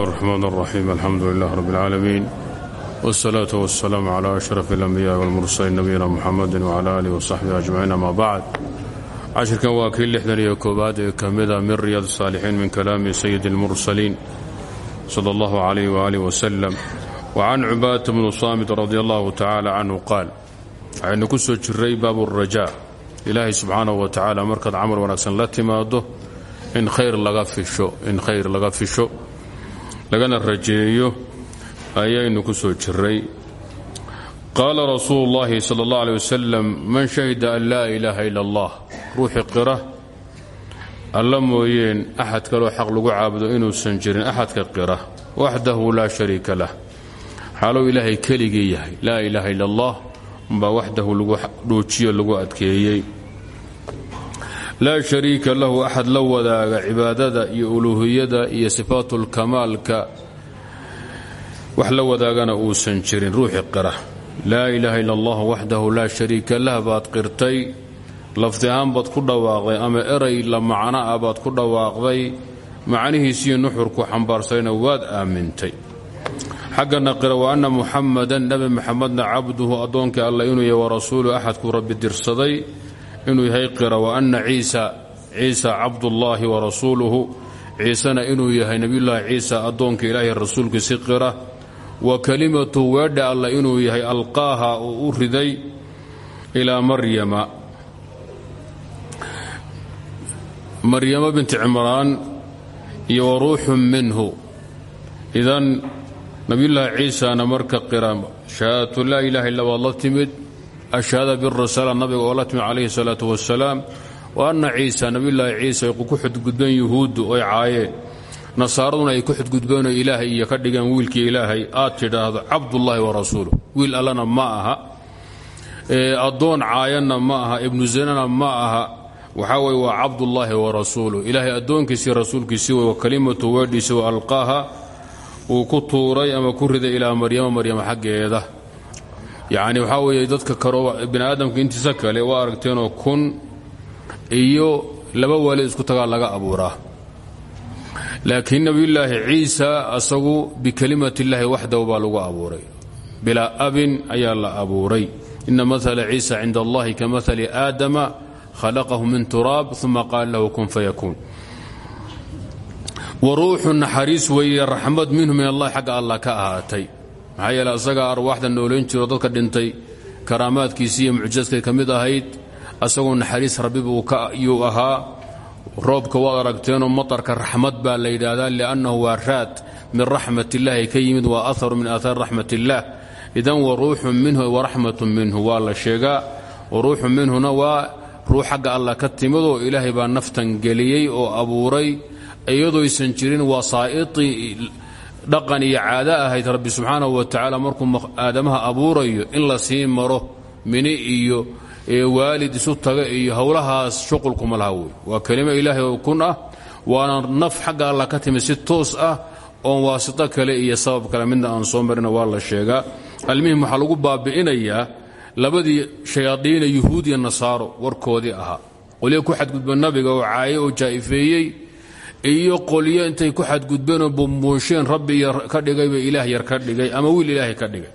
الرحمن الرحيم الحمد لله رب العالمين والصلاة والسلام على أشرف الأنبياء والمرسلين نبينا محمد وعلى آله وصحبه أجمعين أما بعد cashirkan waa kii lixdan iyo koowaad ee ka mida min riyaad الsaalixiin min kalaami sayid اlmursaliin salى اllahu عalayh waalih wasalam wacan cubaadata bnu saamit radi allahu tacaala canhu qaal waxaynu ku soo jiray baabu الrajaa ilaahay subxaanahu wa tacaala markaad camal wanaagsan la timaado in khayr laga fisho in khayr laga fisho lagana rajeeyo ayaynu ku soo jiray qaala rasuulu ullaahi sala allah aley wasalam man shahida an laa ilaaha ila allah ruuxii qira. Alla mooyeen axad kaloo xaq lagu caabudo inuusan jirin axadka qira waxdahu laa shariika lah. Xaalow ilaahay keligii yahay laa ilaaha ila allah umbaa waxdahu lagu dhuujiyo lagu adkeeyey laa shariika lahu axad la wadaaga cibaadada iyo uluuhiyada iyo sifaatulkamaalka wax la wadaagana uusan jirin ruuxi qira. laa ilaaha ila allah waxdahu laa shariika lah baad qirtay. lafdi ahaan baad ku dhawaaqday ama eray la macno ah baad ku dhawaaqday. macnihiisiyo nuxurku xambaarsayna waad aamintay. xaggana qira wa anna muxamadan nebi muxamedna cabduhu addoonkii alla inuu yahay warasuulu axadkuu rabbi dirsaday inuu yahay qira wa anna ciisa ciisa cabdullaahi wa rasuuluhu. Ciisena inuu yahay nebiyullaahi ciisa addoonka ilaahay rasuulkiisi qira. Wa kelimatu weedha alla inuu yahay alqaaha uu u riday ilaa maryama. Maryamo binti cimraan iyo wa ruuxun minhu. Idan nabiyullaahi ciisana marka qira shahaadatu laa ilaha illa waad la timid ashhaada birasala nabiga oo la timid calayhi salaatu wasalaam wa anna ciisa nabiyullaahi ciisa ay ku xudgudbeen yuhuuddu oy caayeen. Nasaaraduna ay ku xudgudbeenoo ilaahay iyo ka dhigeen wiilkii ilaahay aad tidhaahdo cabdullaahi wa rasuuluh. Wiil allana ma aha. Addoon caayanna ma aha ibnu zanana ma aha. Waxaa weye waa cabdullaahi wa rasuuluh. Ilaahay addoonkiisii rasuulkiisii wey wa kalimatu weedhiisi wa alqaaha uu ku tuuray ama ku riday ilaa maryama maryama xaggeeda yacni waxaa weeye dadka karo bini aadamka intiisa kale waa aragteenoo kun iyo laba waalid isku tagaa laga abuuraa. Laakiin nebiyullaahi ciisa asagu bikelimati illaahi waxdahu baa lagu abuuray. Bilaa abin ayaa la abuuray. Ina maala ciisa cinda allahi ka maali aadama khalaqahu min turaab uma qaala lahu kun fayakuun wa ruuxu naxariis weeye raxmad minhu min allahi xagga allah ka ahaatay maxaa yeele asagaa arwaaxda noolayn jiro dadka dhintay karaamaadkiisii iyo mucjisaadkay ka mid ahayd asagoo naxariis rabbibuu yuu ahaa. Roobka waad aragteenoo matarka raxmad baa la yidhaahdaa liannahu waa raad min raxmat illaahi ka yimid waa aharu min aahaari raxmat illaah idan wa ruuxun minhu waraxmatun minhu waa la sheegaa. Wa ruuxun minhuna waa ruux xagga allah ka timidoo ilaahay baa naftan geliyey oo abuuray. Iyadoysan jirin wasaa'itii dhaqan iyo caado ahayd rabbi subxaanahu wa tacaala markuu aadamaha abuurayo in la sii maro mini iyo waalid isu taga iyo howlahaas shuqulkuma laha wey waa kelimo ilaahay oo kun ah waana naf xagga allah ka timid si toos ah oon waasito kale iyo sabab kale. Midna aan soo marina waa la sheegaa almuhim waxaa lagu baabi'inayaa labadii shayaadiina yuhuud iyo nasaaro warkoodii ahaa. Qolyo ku xadgudba nabiga oo caaye oo jaa'ifeeyey iyo qolyo intay ku xadgudbeenoo bumbuusheen rabbi ka dhigayba ilaah yar ka dhigay ama wiil ilaahay ka dhigay.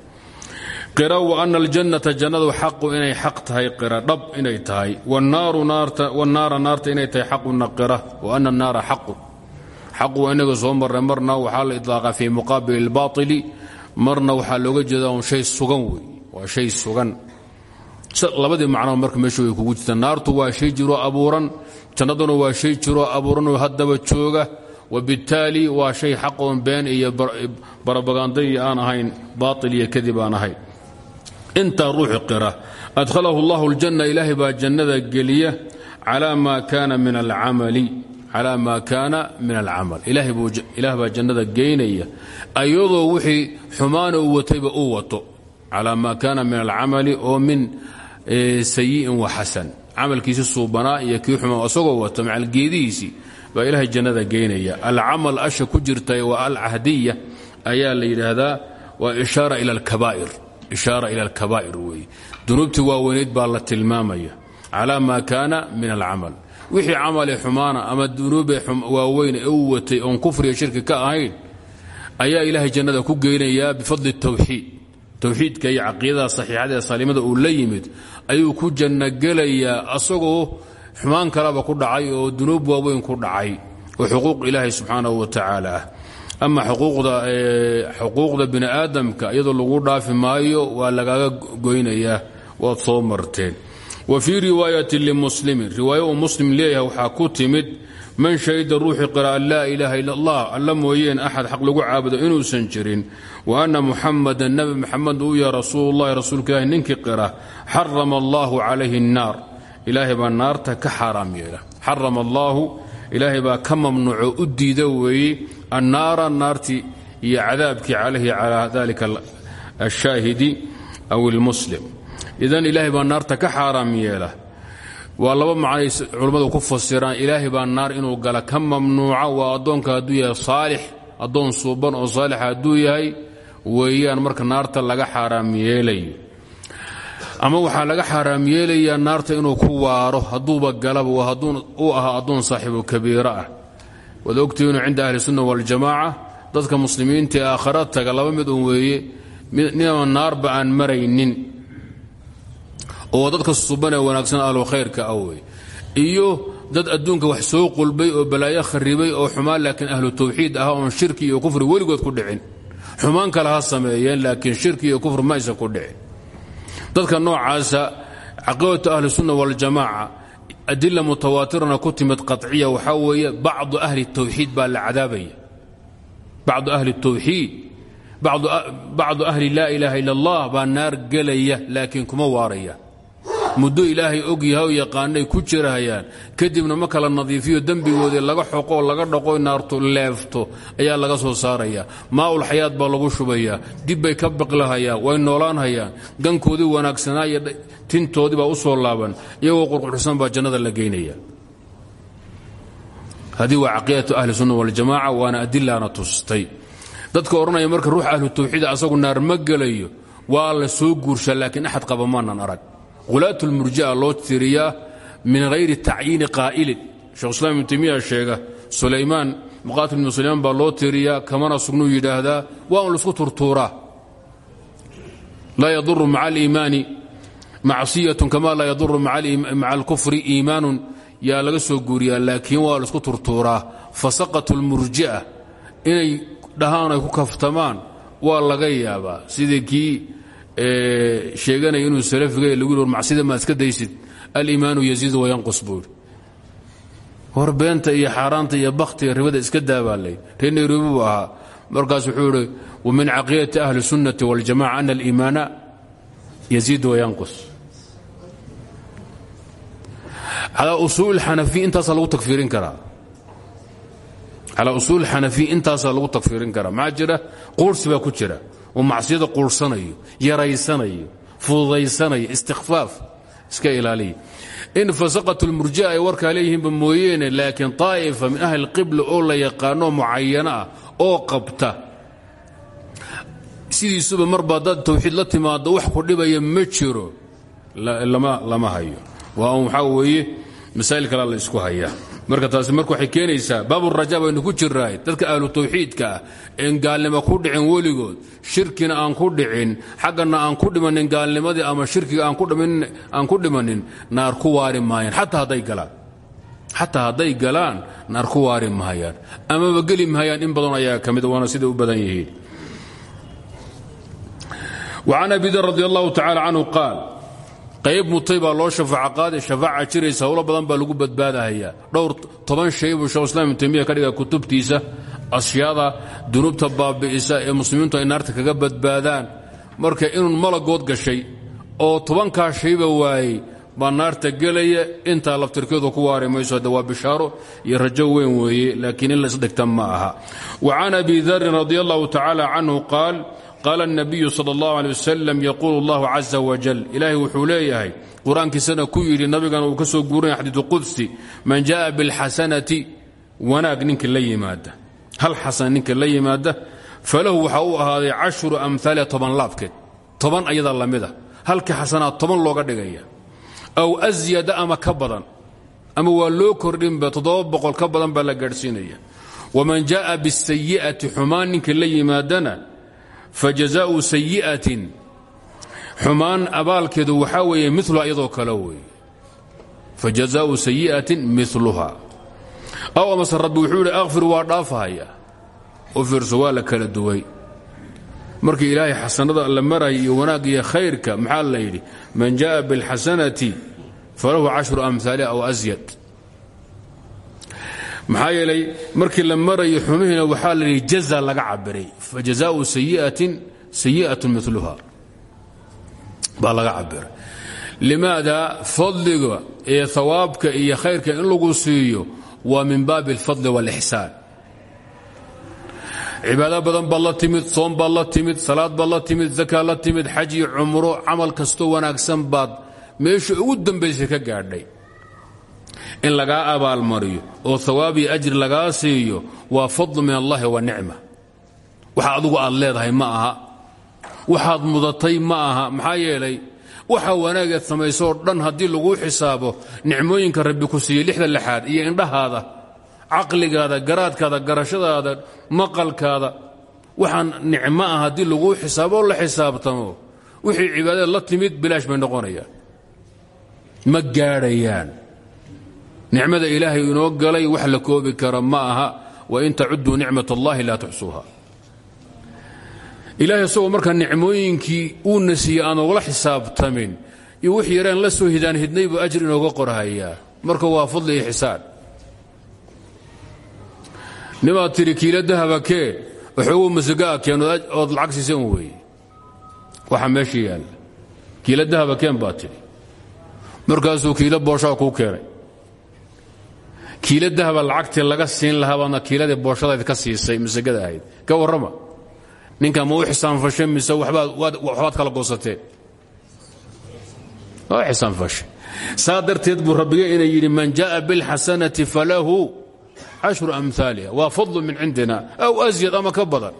Qira wa ana aljannata jannadu xaqu inay xaq tahay qira dhab inay tahay. Wanaara naarta inay tahay xaquna qira wa ana naara xaqun xaqu waa inaga soo marray marna waxaa la idlaaqa fii muqaabil اlbaطili marna waxaa looga jeeda un shay sugan wey waa shay sugan. Labadii macnoo marka meesha way kugu jirta. Naartu waa shay jiroo abuuran jannaduna waa shay jiroo abuuranoo haddaba jooga. Wabittaali waa shay xaqoon been iyo barabagandai aan ahayn baail iyo kadib aan ahayn. Intaa ruuxi qira adhalahu allahu aljanna ilaahay baa jannada geliya calaa maa kaana min alcamali calaa maa kaana min alcamal. Ilaah baa jannada geynaya ayadoo wixii xumaana uu watayba uu wato. Calaa maa kaana min alcamali oo min sayi'in wa xasan camalkiisi suubanaa iyo kii xumaa isagoo wata macalgeedihiisii baa ilaahay jannada geynaya. Alcamal asha ku jirta waa alcahdiya ayaa la yidhaahdaa waa ishaara ila alkabaa'ir. Weeye. Dunuubtii waaweynayd baa la tilmaamaya. Calaa maa kaana min alcamal. Wixii camale xumaana ama dunuube waaweyn ee u watay oon kufriga shirki ka ahayn ayaa ilaahay jannada ku geynayaa bifadli tawxiid towxiidka iyo caqiidada saxiixada ee saalimada uu la yimid ayuu ku janno gelayaa asagoo xumaan kalaba ku dhacay oo dunuub waaweyn ku dhacay oo xuquuq ilaahay subxaanahu wa tacaala ah. Ama xuquuqda bini aadamka iyadoo lagu dhaafi maayo waa lagaga goynayaa waad soo marteen. Wa fii riwaayati limuslimin riwaayo uu muslim leeyahay waxaa ku timid man shahida ruuxii qira an laa ilaaha ila allah alla mooyeen axad xaq lagu caabudo inuusan jirin. Wa anna muxamadan nabi muxamed uu yahay rasuulullahi rasuulka ilahi ninkii qira xarama allahu calayhi الnaar ilaahay baa naarta ka xaaraam yeela. Xarama allaahu ilaahay baa ka mamnuuco u diida weeye annaara naartii iyo cadaabkii calayhi calaa dalika ashaahidi aw ilmuslim idan ilaahay baa naarta ka xaaraam yeela waa laba macnay culummadu ku fasiraan ilaahay baa naar inuu gala ka mamnuuca waa addoonka hadduu yahay saalix addoon suuban oo saalixa hadduu yahay. Weeyaan marka naarta laga xaaraam ama waxaa laga xaaraam yeelayaa naarta inuu ku waaro hadduuba galaba hadduu u ahaa addoon saaxiibu kabiira ah. Waad ogtihiinu cinda ahli sunna waljamaaca dadka muslimiinta ee aakhara taga laba mid un weeye ninama naarba aan maraynin oo dadka suban ee wanaagsan ahlu khayrka ah wey iyo dad adduunka wax soo qulbay oo balaayo kharibay oo xumaan laakiin ahlu tawxiid ah oon shirki iyo kufri weligood ku dhicin. Xumaan kale sameeyeen laakiin shirki iyo kufri ma aysan dhicin. Dadka noocaasa caqiidatu ahli sunna waljamaaca adila mutawaatirana ku timid qaciya waxaa weeye bacdu ahli tawxiid baa la cadaabaya. Bacdu ahli tawxiid bacdu ahli laa ilaaha ila allah baa naar gelaya laakiin kuma waaraya muddo ilaahay og yahay oo yaqaanay ku jirahayaan. Kadibna ma kala nadiifiyo dembigoodii laga xoqo laga dhaqo naartu leefto ayaa laga soo saaraya. Maaul xayaad baa lagu shubayaa. Dib bay ka biqlahayaan way noolaanhayaan gankoodii wanaagsanaa iyo tintoodii baa u soo laaban. Iyagoo qurqurxsan baa jannada la geynaya haddii waa caqiidatu ahli sunna waljamaaca waana adilaana tustay. Dadka odhanaya marka ruux ahlu tawxiid asagu naar ma gelayo waa la soo guurshaa laakiin axad qaba arag hulaat lmurjia loo tiriyaa min hayri tacyiini qaa'ilin. Shekhuislam ibnu taymiya sheega sulaymaan muqaatil ibnu sulaymaan baa loo tiriyaa kamana sugnuu yidhaahdaa waa un la isku turtuuraa. Laa yaduru maca aliimaani macsiyatun kama laa yaduru maca alkufri iimaanun. Yaa laga soo guuriyaa laakiin waa la isku turtuuraa. Fasaqatu lmurji'a inay dhahaan ay ku kaftamaan waa laga yaabaa. Sidii sheeganaya inuu salafiga lagu yir macsida maad iska daysid? Aliimaanu yaziidu wayanqus buuri hor beenta iyo xaaraanta iyo bakhtiga ribada iska daabaalay. Reer nairobi buu markaas wuxuu ihi wamin caqiidati ahli sunnati waljamaca ana aliimaana yaziidu wayanqus calaa usuul xanafiya intaasaa lagu takfiirin karaa. Calaa usuul xanafiya intaasaa lagu takfiirin karaa. Maxaa jira? Quursi baa ku jira oo macsiyada quursanayo yaraysanayo fududaysanayo istikfaaf iska ilaaliya in fasaqat lmurjia ay warkaa leeyihiinba mooyeene laakiin طaa'ifa min ahli اlqibla oo la yaqaano mucayano ah oo qabta. Sidiisuba marba dad tawxiid la timaado wax ku dhibaya ma jiro. Lama hayo. Waa waxaa weeye masaa'il kalea la isku hayaa marka taasi marka waxay keenaysaa baaburaja baynu ku jiraay dadka ahlu tawxiidka ah een gaalnimo ku dhicin weligood shirkina aan ku dhicin xaggana aan ku dhimanin gaalnimadii ama shirkiga aan ku dhimanin naar ku waari maayaan. Xataa hadday galaan. Naar ku waari mahayaan amaba geli mahayaan in badan ayaa ka mid waana siday u badan yihiin. وcan abi dar radi allahu tacala canhu qaal qayb mutay baa loo shafaaca qaadi shafaaca jiraysa howlo badan baa lagu badbaadahayaa dhowr toban shay buu shekh islam ibn taymiya ka dhiga kutubtiisa ashyaada dunuubta baabi'isa ee muslimiintu ay naarta kaga badbaadaan. Marka inuu malagood gashay oo tobankaa shayba waayey baa naarta gelaya intaa laftirkeedu ku waari mayso hadde waa bishaaro iyo rajo weyn weeye laakiin in la isdhigta ma aha. Wa can abi darin radi allahu tacaala canhu qaal qaala الnabiyu salى اllah alيه wasalam yaquulu اllahu caza wajal ilaahay wuxuu leeyahay qur-aankiisana ku yidhi nabigana uu ka soo guurinaya xadiidu qudsi man jaءa biاlxasanati wanaag ninka la yimaada hal xasan ninka la yimaada falahu waxaa u ahaaday cashru amhaaliha toban laabkeed toban ayadaa lamid a halka xasanaad toban looga dhigaya aw asyada ama ka badan ama waa loo kordhinba toddoba boqol ka badan baa la gaadhsiinaya waman jaءa bالsayi'ati xumaan ninkii la yimaadana fajazaau sayi'atin xumaan abaalkeedu waxa weeye miluha iyadoo kale weeye fajazaau sayi'atin miluha aw amase rabbi wuxuu yidhi akhfir waa dhaafahaya u waa la kala duway markii ilaahay xasanada la marayay iyo wanaagga iyo khayrka maxaa la yidhi man jaءa biاlxasanati falahu cashru amhaaliha aw asyad maxaa yeelay markii la maray xumihiina waxaa la yidhi jaza laga cabiray fa jazaau sayiatin sayi'atu miluha baa laga cabiray limaada fadliga ee hawaabka iyo khayrka in lagu siiyo waa min baabi alfadli waalixsaan cibaado badan baa la timid soom baa la timid salaad baa la timid zakaa la timid xaj iyo cumro camal kastoo wanaagsan baad meesha ugu dambaysay ka gaadhay in lagaa abaalmariyo oo hawaab iyo ajri lagaa siiyo waa fadlu min allahi wa nicma waxa adugu aad leedahay ma aha. Waxaad mudatay ma aha. Maxaa yeelay waxa wanaageed samaysoo dhan haddii laguu xisaabo nicmooyinka rabbi ku siiyey lixda lixaad iyo indhahaada caqligaada garaadkaada garashadaada maqalkaada. Waxaan nicmo ah haddii laguu xisaabo oo la xisaabtamo. Wixii cibaadada la timid bilaash bay noqonayaan. Ma gaadhayaan nicmada ilaahay inoo galay wax la koobi kara ma aha wain tacuduu nicmat allahi laa tuxsuuha. Ilaahay isagoo markaa nicmooyinkii uuna siiyey aan ogla xisaabtamin iyo wix yaraan la soo hidaan hidnay buu ajri inooga qorhayaa marka waa fadli iyo xisaan nibaad tidhi kiila dahaba kee? Waxoogu masagaa keen ood lacag siisa un weeye waxa meesha yaalla kiila dahaba keen? baad tidhi. Markaasuu kiilo booshaa kuu keenay kiila dahaba lacagtii laga siin lahaa baadna kiiladii booshadayd ka siisay masagada ahayd ka warrama ninka ma u xisaanfashe mise waxbaad kala goosateen waa xisaanfashe saa darteed buu rabbiga ina yidhi man jaءa biاlxasanati falahu cashru amhaaliha waa fadlu min cindina aw asyad ama ka badan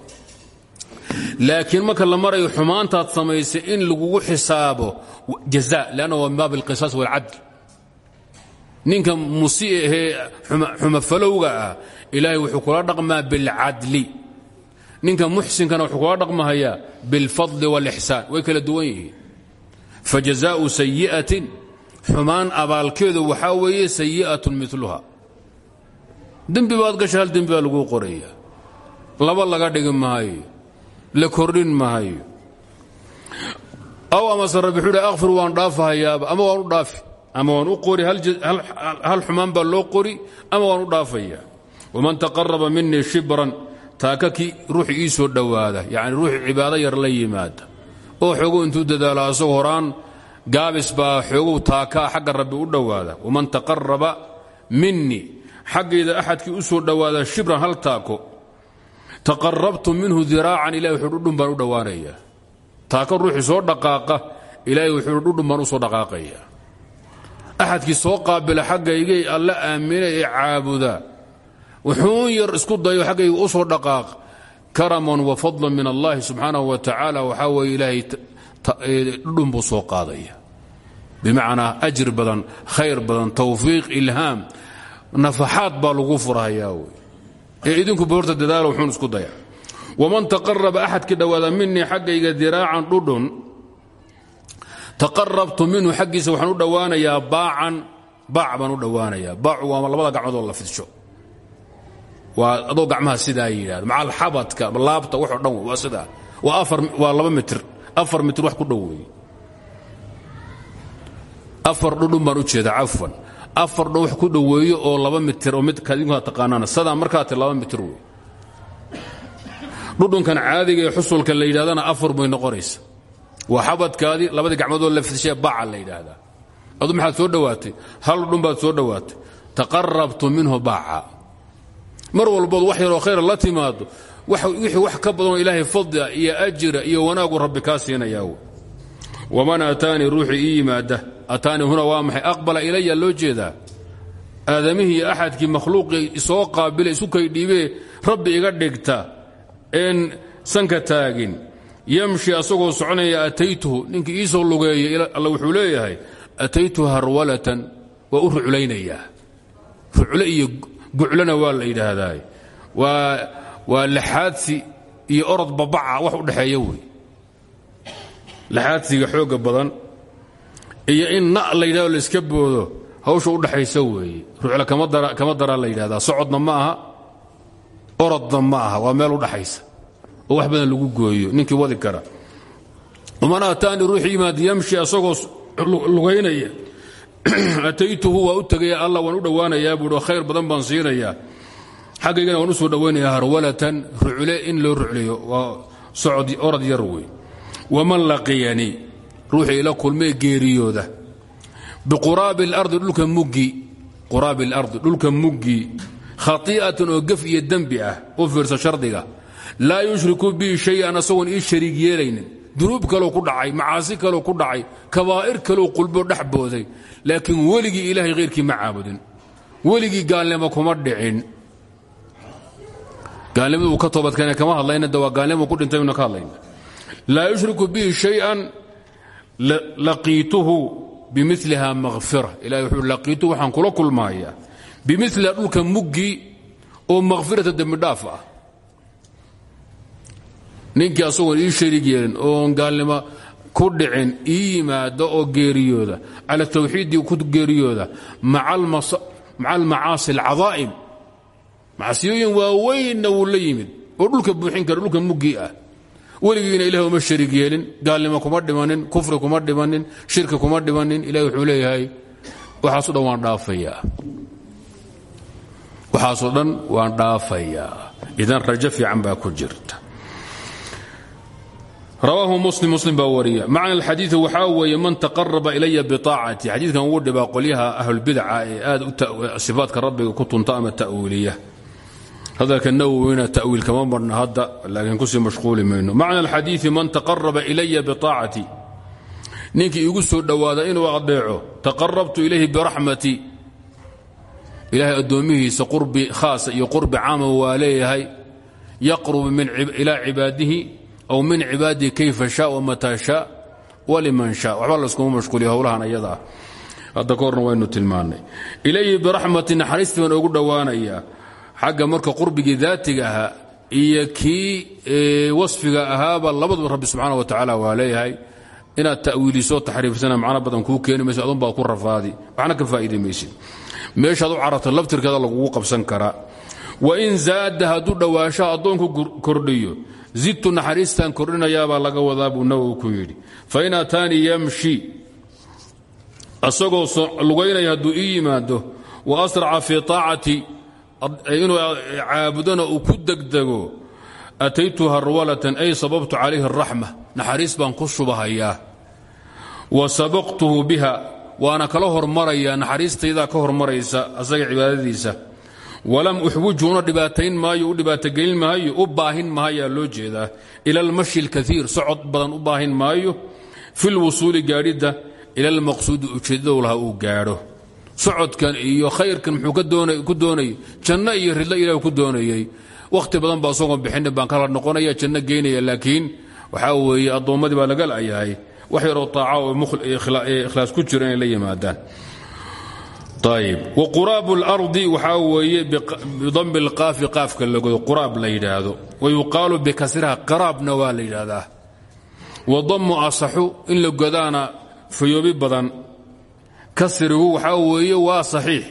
laakiin marka la marayo xumaantaad samaysay in lagugu xisaabo jaza lanna waa min baab اlqisaas wاlcadl ninka musi ahee xumafalowga ah wuxuu kula dhaqmaa bilcadli. Ninka muxsinkana wuxuu kula dhaqmahayaa bilfadli wاlixsaan way kala duwan fajazaau sayi'atin xumaan abaalkeedu waxaa weeye sayi'atun miluha dembi baad gasha hal dembi qoraya laba laga dhigi maayo. La kordhin maayo. Aw amase rabbi wuxuu hi akfir waan ama waan u ama waan u qori hal xumaan baa loo qori ama waan u dhaafaya. Waman taqaraba minii shibran taaka kii ruuxi ii soo dhowaada. Yacni ruuxi cibaado yar la yimaada. Oo xoogow intuu dadaalo asagoo gaabis baa xoogow taakaa xagga rabbi u dhowaada. Waman taqaraba minii xaggayda axadkii u soo dhowaada shibran hal taako. Taqarabtu minhu diraacan ilahi wuxuu dhudhun baan u dhowaanayaa taako ruuxii soo dhaqaaqa ilaahay wuxuu dhudhun baan u soo dhaqaaqaya axadkii soo qaabila xaggaygay alla aamina ee caabuda. Wuxuun yar isku dayo xaggayga u soo dhaqaaq. Karaman wa fadlan min allahi subxaanahu wa tacaala waxaa weeye ilaahay dhudhun soo qaadaya. Bimacnaa ajir badan khayr badan tawfiiq ilhaam nafaxaad baa lagu furhayaa wey ee idinku boorta dadaalo wuxuun isku daya. Waman taqaraba axadkii dhowaada minii xaggayga diraacan dhudhun taqarabtu minhu xaggiisa waxaan u dhowaanayaa baacan baac baan u dhowaanayaa. Baacu waa labada gacmoodoo la fidsho. Waa adoo gacmaha sidaa yidhahdo macal xabadka laabta waxoo dhan waa sidaa. Waa laba mitir afar mitir wax ku dhow afar dhudhun baan u jeedaa cafwan. Afar dho wax ku dhoweeyo oo laba mitir oo midka idinku taqaanaan sadaa markaa ti laba mitir wey dhudhunkan caadiga ee xusulka la afar bay noqonaysa waa xabadkaadii labadii gacmoodoo la fidshae baaca la yidhaahdaa. Adu maxaad soo dhowaatay hal dhudhun baad soo dhowaatay taqarabtu minhu baaca. Mar walbood wax yaroo khayra la timaado wixii wax ka badanoo ilaahay fadlia iyo ajira iyo wanaagu rabbi kaa siinayaa waman aataanii ruuxii ii yimaada? Ataanii huna waa maxay? Aqbala ilaya loo jeedaa? Aadamihii axadkii makhluuqii isoo qaabila isu kay dhiibee rabbi iga dhigta. Een sanka taagin yamshi asagoo soconaya ataytuhu ninkii iisoo lugeeyey alla wuxuu leeyahay ataytuhu harwalatan waa u ruclaynayaa rucle iyo guclana waa la yidhaahdaa waa laxaadsi iyo orod babaca wax u dhexeeya wey. Laxaadsiga xooga badan iyo in na la yidhahdo la iska boodo hawsha u dhaxaysa weeye ruucla kama daraa la yidhahdaa. Socodna ma aha orodna ma aha waa meel u dhaxaysa oo wax badan lagu gooyo ninkii wadi kara. Man aataani ruux yimaad yamshi asagoo lugaynaya. Ataytuhu waa u tegaya allah waan u dhowaanayaa buui khayr badan baan siinayaa. Xaggaygana waan u soo dhowaynaya harwalatan rucle in loo rucleeyo. Waa socod orod yar wey waman laqiyanii ruuxii ila kulmee geeriyooda. Biquraabi اlardi dhulka muggi. Quraabi اlardi dhulka muggi. Khai'atan oo gef iyo dembi ah u fiirsa shardiga laa yushriku bii shay-an asagoon ii shariig yeelaynin. Dunuub kaloo ku dhacay macaasi kaloo ku dhacay kabaa'ir kaloo qulbo dhex booday. Laakiin weligii ilaahay khayrkii ma caabudin. Kuma dhicin. Gaalnimadu uu ka toobadkeena kama hadlayna de waa ku dhintay baynu ka hadlayna. Laa yushriku bihi shay-an laqiituhu bimiliha makfira ilahay wuxuu laqiituhu waxaan kula kulmahayaa bimiliha dhulka muggii oo makfirata dembi dhaaf ah ninkii asagoon ii shariig yeelin oon gaalnimo ku dhicin ii yimaada oo geeriyooda cala tawxiiddii ku geeriyooda maca almacaasi alcadaa'im. Macsiyooyin waaweynna wuu la yimid oo dhulka buuxin kara dhulka muggii ah. Weligiina ilahi uma shariig yeelin gaalnimo kuma dhimanin kufri kuma dhimanin shirki kuma dhimanin ilahi wuxuu leeyahay waxaaso dhan waan dhaafayaa. Waxaasoo dhan waan dhaafayaa. Idan rajo fiican baa ku jirta rawaahu muslim muslim baa wariya. Macna alxadiidi waxaa weeye man taqaraba ilaya biaacati xadiidkan ugu dhibaa qolyaha ahlulbidaca ee aad sifaatka rabbiga ku tunta ama ta'wiiliya. Hadalka nawowina tawiil kama marna hadda laakiin ku sii mashquuli mayno. Macna alxadiidi man taqaraba ilaya biaacati ninkii igu soo dhowaada inuu adeeco taqarabtu ilayhi biraxmati. Ilaahay addoomihiisa qurbi khaasa iyo qurbi caama waa leeyahay aw min cibaadihi kayfa sha wamataa sha waliman sha waxba layskuma mashquuliyo howlahan ayada ah hadda ka horna waynu tilmaannay ilayhi biraxmati naxariistii baan ogu dhowaanayaa xagga marka wasfiga ahaaba labaduba rabbi subxaana wa tacaala waa leeyahay inaad ta'wiilisoo taxriifsana macno badan kuu keeni mayso adun baad ku rafaadi waxna ka faa'iidi maysid meeshaad u cararta laftirkeeda lagugu qabsan karaa wain zaada hadduu dhowaashaha addoonku kordhiyo zidtu naxariistan kordhinayaabaa laga wadaa buu nawowi ku yidhi. Fain ataanii yamshi asagoo lugaynaya hadduu ii yimaado wa asraca fii aacati inuu caabudona uu ku degdego ataytu harwalatan ay sababtu calayhi araxma naxariis baan ku shubahayaa wa sabaqtuhu biha waana kala hormarayaa naxariistaydaa ka hormaraysa asaga cibaadadiisa walam uxwijuna dhibaatayn maayo u dhibaatogelin maayo u baahin maayaa loo jeedaa. Ila almashi alkaiir socod badan u baahin maayo. Fi lwusuuli gaadhidda ila almaqsuudi ujeeddadu laha uu gaadho. Socodkan iyo khayrkan muxuu ku doonayay janno iyo ridlo ilah ku doonayey wakhti badan ba asagoo bixinin baan kala noqonaya janno geynaya laakiin waxaa weeye addoommadii baa laga la'yahay. Wax yaroo taaca oo ikhlaas ku jira inay la yimaadaan ayb wquraab اlardi waxaa weeye bidambi اlqaafi qaafka lagodo quraab la yidhaahdo wayuqaalu bikasriha qaraabna waa la yidhaahdaa wadamu asaxu in la godaana fayoobi badan kasrigu waxaa weeye waa saxiix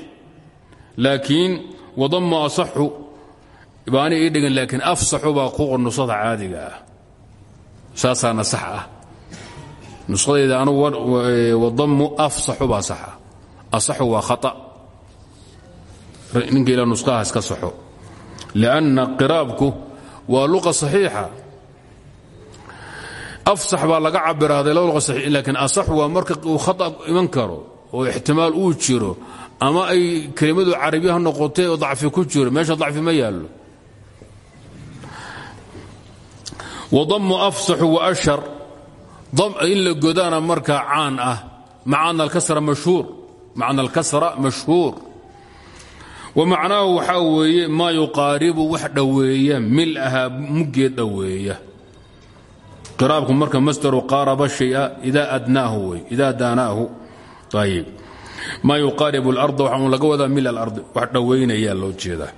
laakiin wadamu asaxu baani ii dhigan laakiin afsaxu baa ku nusada caadiga ah saasaana asaxu waa khata. Ninka ila nusqaha iska saxo. Lianna qiraabku waa luqa saxiixa. Afsax baa laga cabiraaday laba luqa saxiix laakiin asaxu waa marka uu khata iman karo oo ixtimaal uu jiro ama ay kelimadu carabiya ha noqotay oo dacfi ku jiro meesha dacfi ma yaallo. Wadamu afsaxu waashhar in la godaana markaa caan ah macana alkasra mashhuur macna alkasra mashhuur. Wa macnaahu waxaa weeye maa yuqaaribu wax dhoweeya milaha muggeed dhoweeya qiraabku marka masdaru qaaraba shaya idaa adnaahu wey idaa daanaahu. Ayib maa yuqaaribu اlarda waxaa laga wadaa mil alardi wax dhowaynayaa loo jeedaa.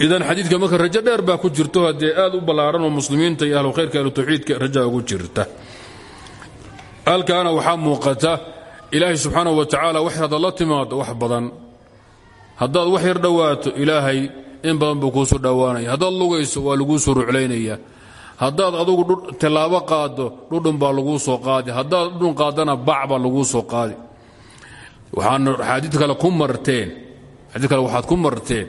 Idan xadiidka marka rajo dheer baa ku jirto haddee aad u ballaaran oo muslimiinta iyo ahlu khayrka ahlu tawxiidka rajaa ugu jirta. Halkaana waxaa muuqata ilaahay subxaanahu wa tacaala wax haddaad la timaado wax badan haddaad wax yar dhowaato ilaahay in badan buu kuusoo dhowaanaya. Haddaad lugayso waa laguu soo ruclaynaya. Haddaad adugu tilaabo qaado dhudhun baa laguu soo qaadi. Haddaad dhudhun qaadana bac baa laguu soo qaadi. Waxaana xaadiid kale waxaad ku marteen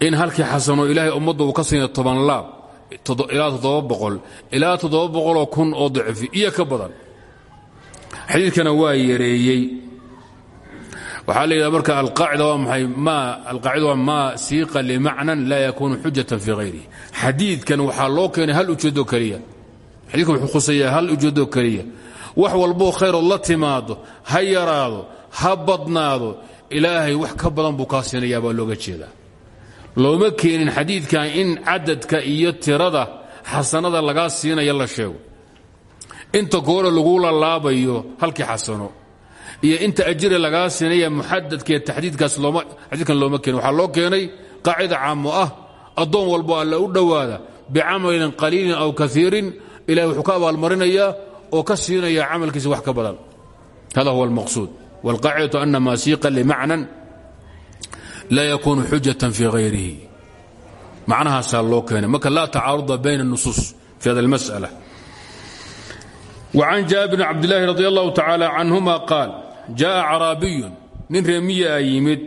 in halkii xasano ilaahay ummadda ka siinayo toban laab ilaa toddoba boqol ilaa toddoba boqoloo kun oo dacfi iyo ka badan xadiidkana waa yareeyey. Waxaa la yidhaha marka alqaacida waa maxay? Ma alqaacida waa maa siiqa limacnan laa yakuunu xujatan fii hayrihi xadiidkan waxaa loo keenay hal ujeedo keliya. Xadiidkan wuxuu khuseeyaa hal ujeedo keliya. Wax walboo khayrood la timaado ha yaraado ha badnaado ilaahay wax ka badan buu kaa siinayaa baa looga jeedaa. Looma keenin xadiidkan in cadadka iyo tirada xasanada lagaa siinaya la sheego inta goore laguu lalaabayo halkii xasano iyo inta ajire lagaa siinaya muxadadkee taxdiidkaas xadiidkan looma keenin waxaa loo keenay qaacida caamo ah addoon walbo alla u dhowaada bicamalin qaliilin aw kaiirin ilahay wuxuu ka abaalmarinayaa oo ka siinaya camalkiisa wax ka badan hada huwa almaqsuud wاlqaacidatu ana maa siiqa limacnan laa yakunu xujatan fii hayrihi macnahaasaa loo keenay marka laa tacaaruda bayna الnusuus fi hada اlmasأla wacan jaabir bn cabdilaahi radi allahu tacaala canhuma qaal jaaa caraabiyun nin reemiya a yimid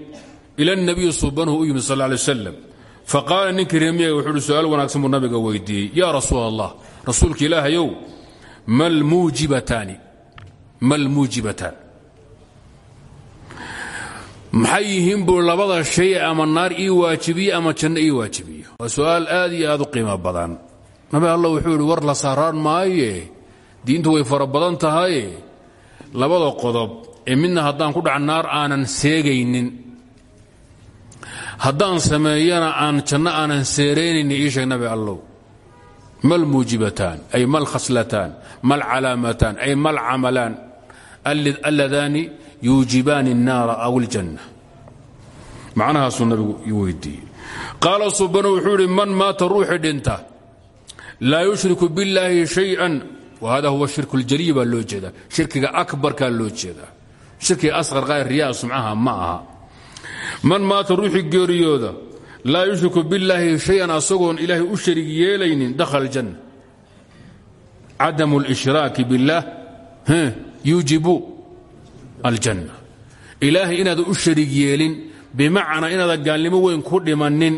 ila nabiyi suubanuhu u yimid sal lay slam faqaala ninkii reemiyaga wuxuuhi su'aal wanaagsan buu nabiga weydiiyey yaa rasuul allah rasuulka ilaahayow malmuujibatan maxay yihiin buu labada shay ama naar ii waajibiyo ama janno ii waajibiyo? Waa su'aal aad iyo aad u qiimo badan. Nabi alla wuxuu yidhi war la saaraan maaye diintu way fara badan tahaye labada qodob ee midna haddaan ku dhac naar aanan seegaynin haddaan sameeyana aan janno aanan seeraynayni ii sheeg nabi allow mal muujibataan ay mal khaslataan mal calaamataan ay mal camalaan alladaani yuujibaani الnaara aw اljanna macnahaasuu nabigu i weydiiyey qaala subanu wuxuu idhi man maata ruuxii dhinta laa yushriku biاllaahi شhayئan whada huwa shirk اljaliy baa loo jeedaa shirkiga akbarkaa loo jeedaa shirkiga asqarqa riyaa sumcaha ma aha man maata ruuxii geeriyooda laa yushriku billaahi shay-an asagoon ilaahay u sharig yeelaynin dakhala aljanna cadamu اlishraaki biاllaah yuujibu aljanna ilaahay inaadan u sharig yeelin bimacnaa inaadan gaalnimo weyn ku dhimannin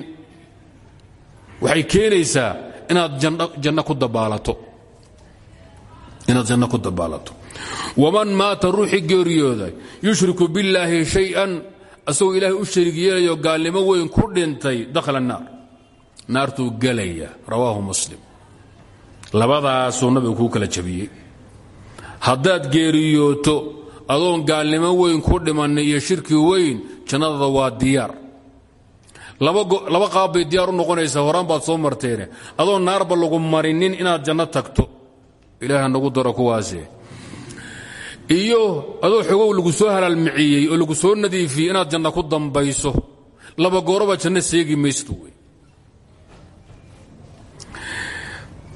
waxay keenaysaa inaad janno ku dabaalato inaad janno ku dabaalato. Waman maata ruuxii geeriyooda yushriku billaahi shay-an asagoo ilaahay u yeelayo gaalnimo weyn ku dhintay dakhala naar. Naartuu gelaya rawaahu muslim. Labadaasuu nabigu kuu kala jabiyey. Haddaad geeriyooto adoon gaalnimo weyn ku dhimanay iyo shirki weyn jannadada waa diyaar. Laba qaab diyaar u noqonaysaa horaan baad soo marteene. Adoon naarba lagu marinin inaad janno tagto ilaah nagu daro kuwaase. Iyo adoo xogow lagu soo halaalmiciyey oo lagu soo nadiifiyey inaad janno ku dambayso laba gooroba janno seegi maysto wey.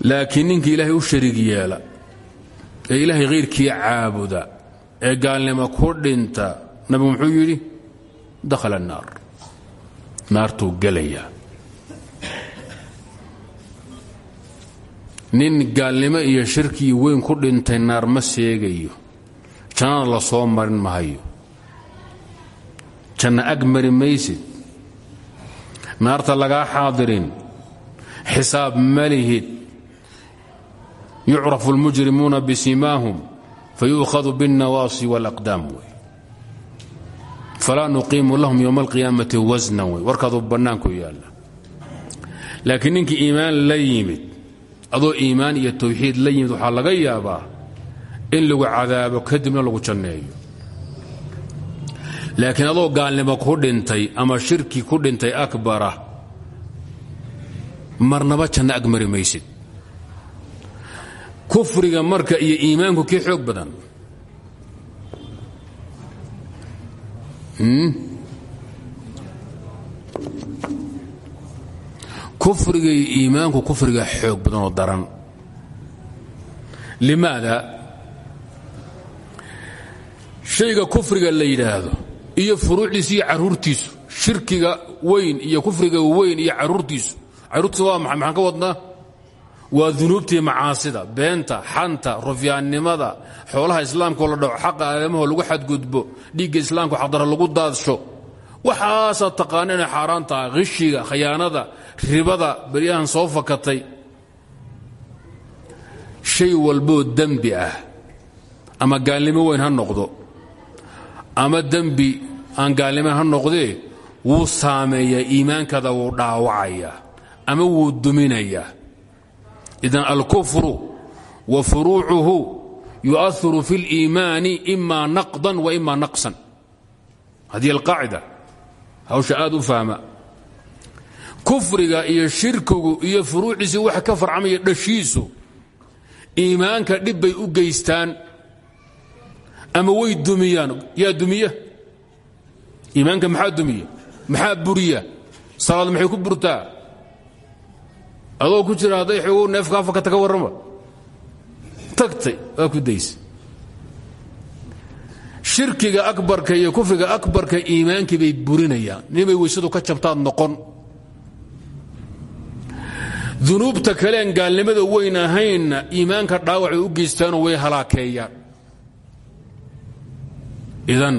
Laakiin ninkii ilaahay u shariig yeela ee ilaahay khayrkii caabuda ee gaalnimo ku dhinta nabigu muxuu yidhi dakhala annaar naartuu gelaya nin gaalnimo iyo shirkii weyn ku dhintay naar ma seegayo jannada la soo marin mahayo janno ag mari maysid naarta lagaa xaadirin xisaab ma lihid yucrafu اlmujrimuuna bisimaahum fayu'khadu biاlnawaasi wاlaqdaam wey falaa nuqiimu lahum yowma alqiyaamati wasnan wey warkaaduu bannaanku yaalla laakiin ninkii iimaan la yimid adoo iimaan iyo tawxiid la yimid waxaa laga yaabaa in lagu cadaabo kadibna lagu janneeyo. Laakiin adoo gaalnimo ku dhintay ama shirki ku dhintay akbara marnaba janno ag mari maysid. Kufriga marka iyo iimaanku kii xoog badan kufriga iyo iimaanku kufriga xoog badan oo daran. Limaada shayga kufriga la yidhaahdo iyo furuucdiisu iyo caruurtiisu shirkiga weyn iyo kufriga weyn iyo caruurtiisu caruurtiisu waa maxay? Maxaan ka wadnaa waa dunuubtii macaasida beenta xanta rufyaannimada xoolaha islaamkao la dhaco xaqa aadamaho lagu xadgudbo dhiigga islaamka xaqdara lagu daadsho waxaasaad taqaana inay xaaraan tahay khayaanada ribada beryahan soo fakatay shay walboo dembi ah ama gaalnimo weyn ha noqdo ama dembi aan gaalnimo ha noqdee wuu saameeyaa iimaankada wuu dhaawacayaa ama wuu duminayaa idan alkufru wa furuucuhu yu'ahiru fi اliimaani ima naqdan wa ima naqsan. Haddii alqaacida hawsha aad u fahma kufriga iyo shirkigu iyo furuuciisi waxa ka farcamaya dhashiisu iimaanka dhib bay u geystaan. Ama way dumiyaan. Yaa dumiya? Iimaanka maxaa dumiya? Maxaa buriya? Salaad maxay ku burtaa? Adoo ku jira hadday xoogow neefka afakata ka warrama. Tagtay waa ku daysa shirkiga akbarka iyo kufriga akbarka iimaankii bay burinayaan. Nimay weysadu ka jabtaad noqon dunuubta kaleen gaalnimada weyn ahayn iimaanka dhaawacay u geystaanoo way halaakeeyaan idan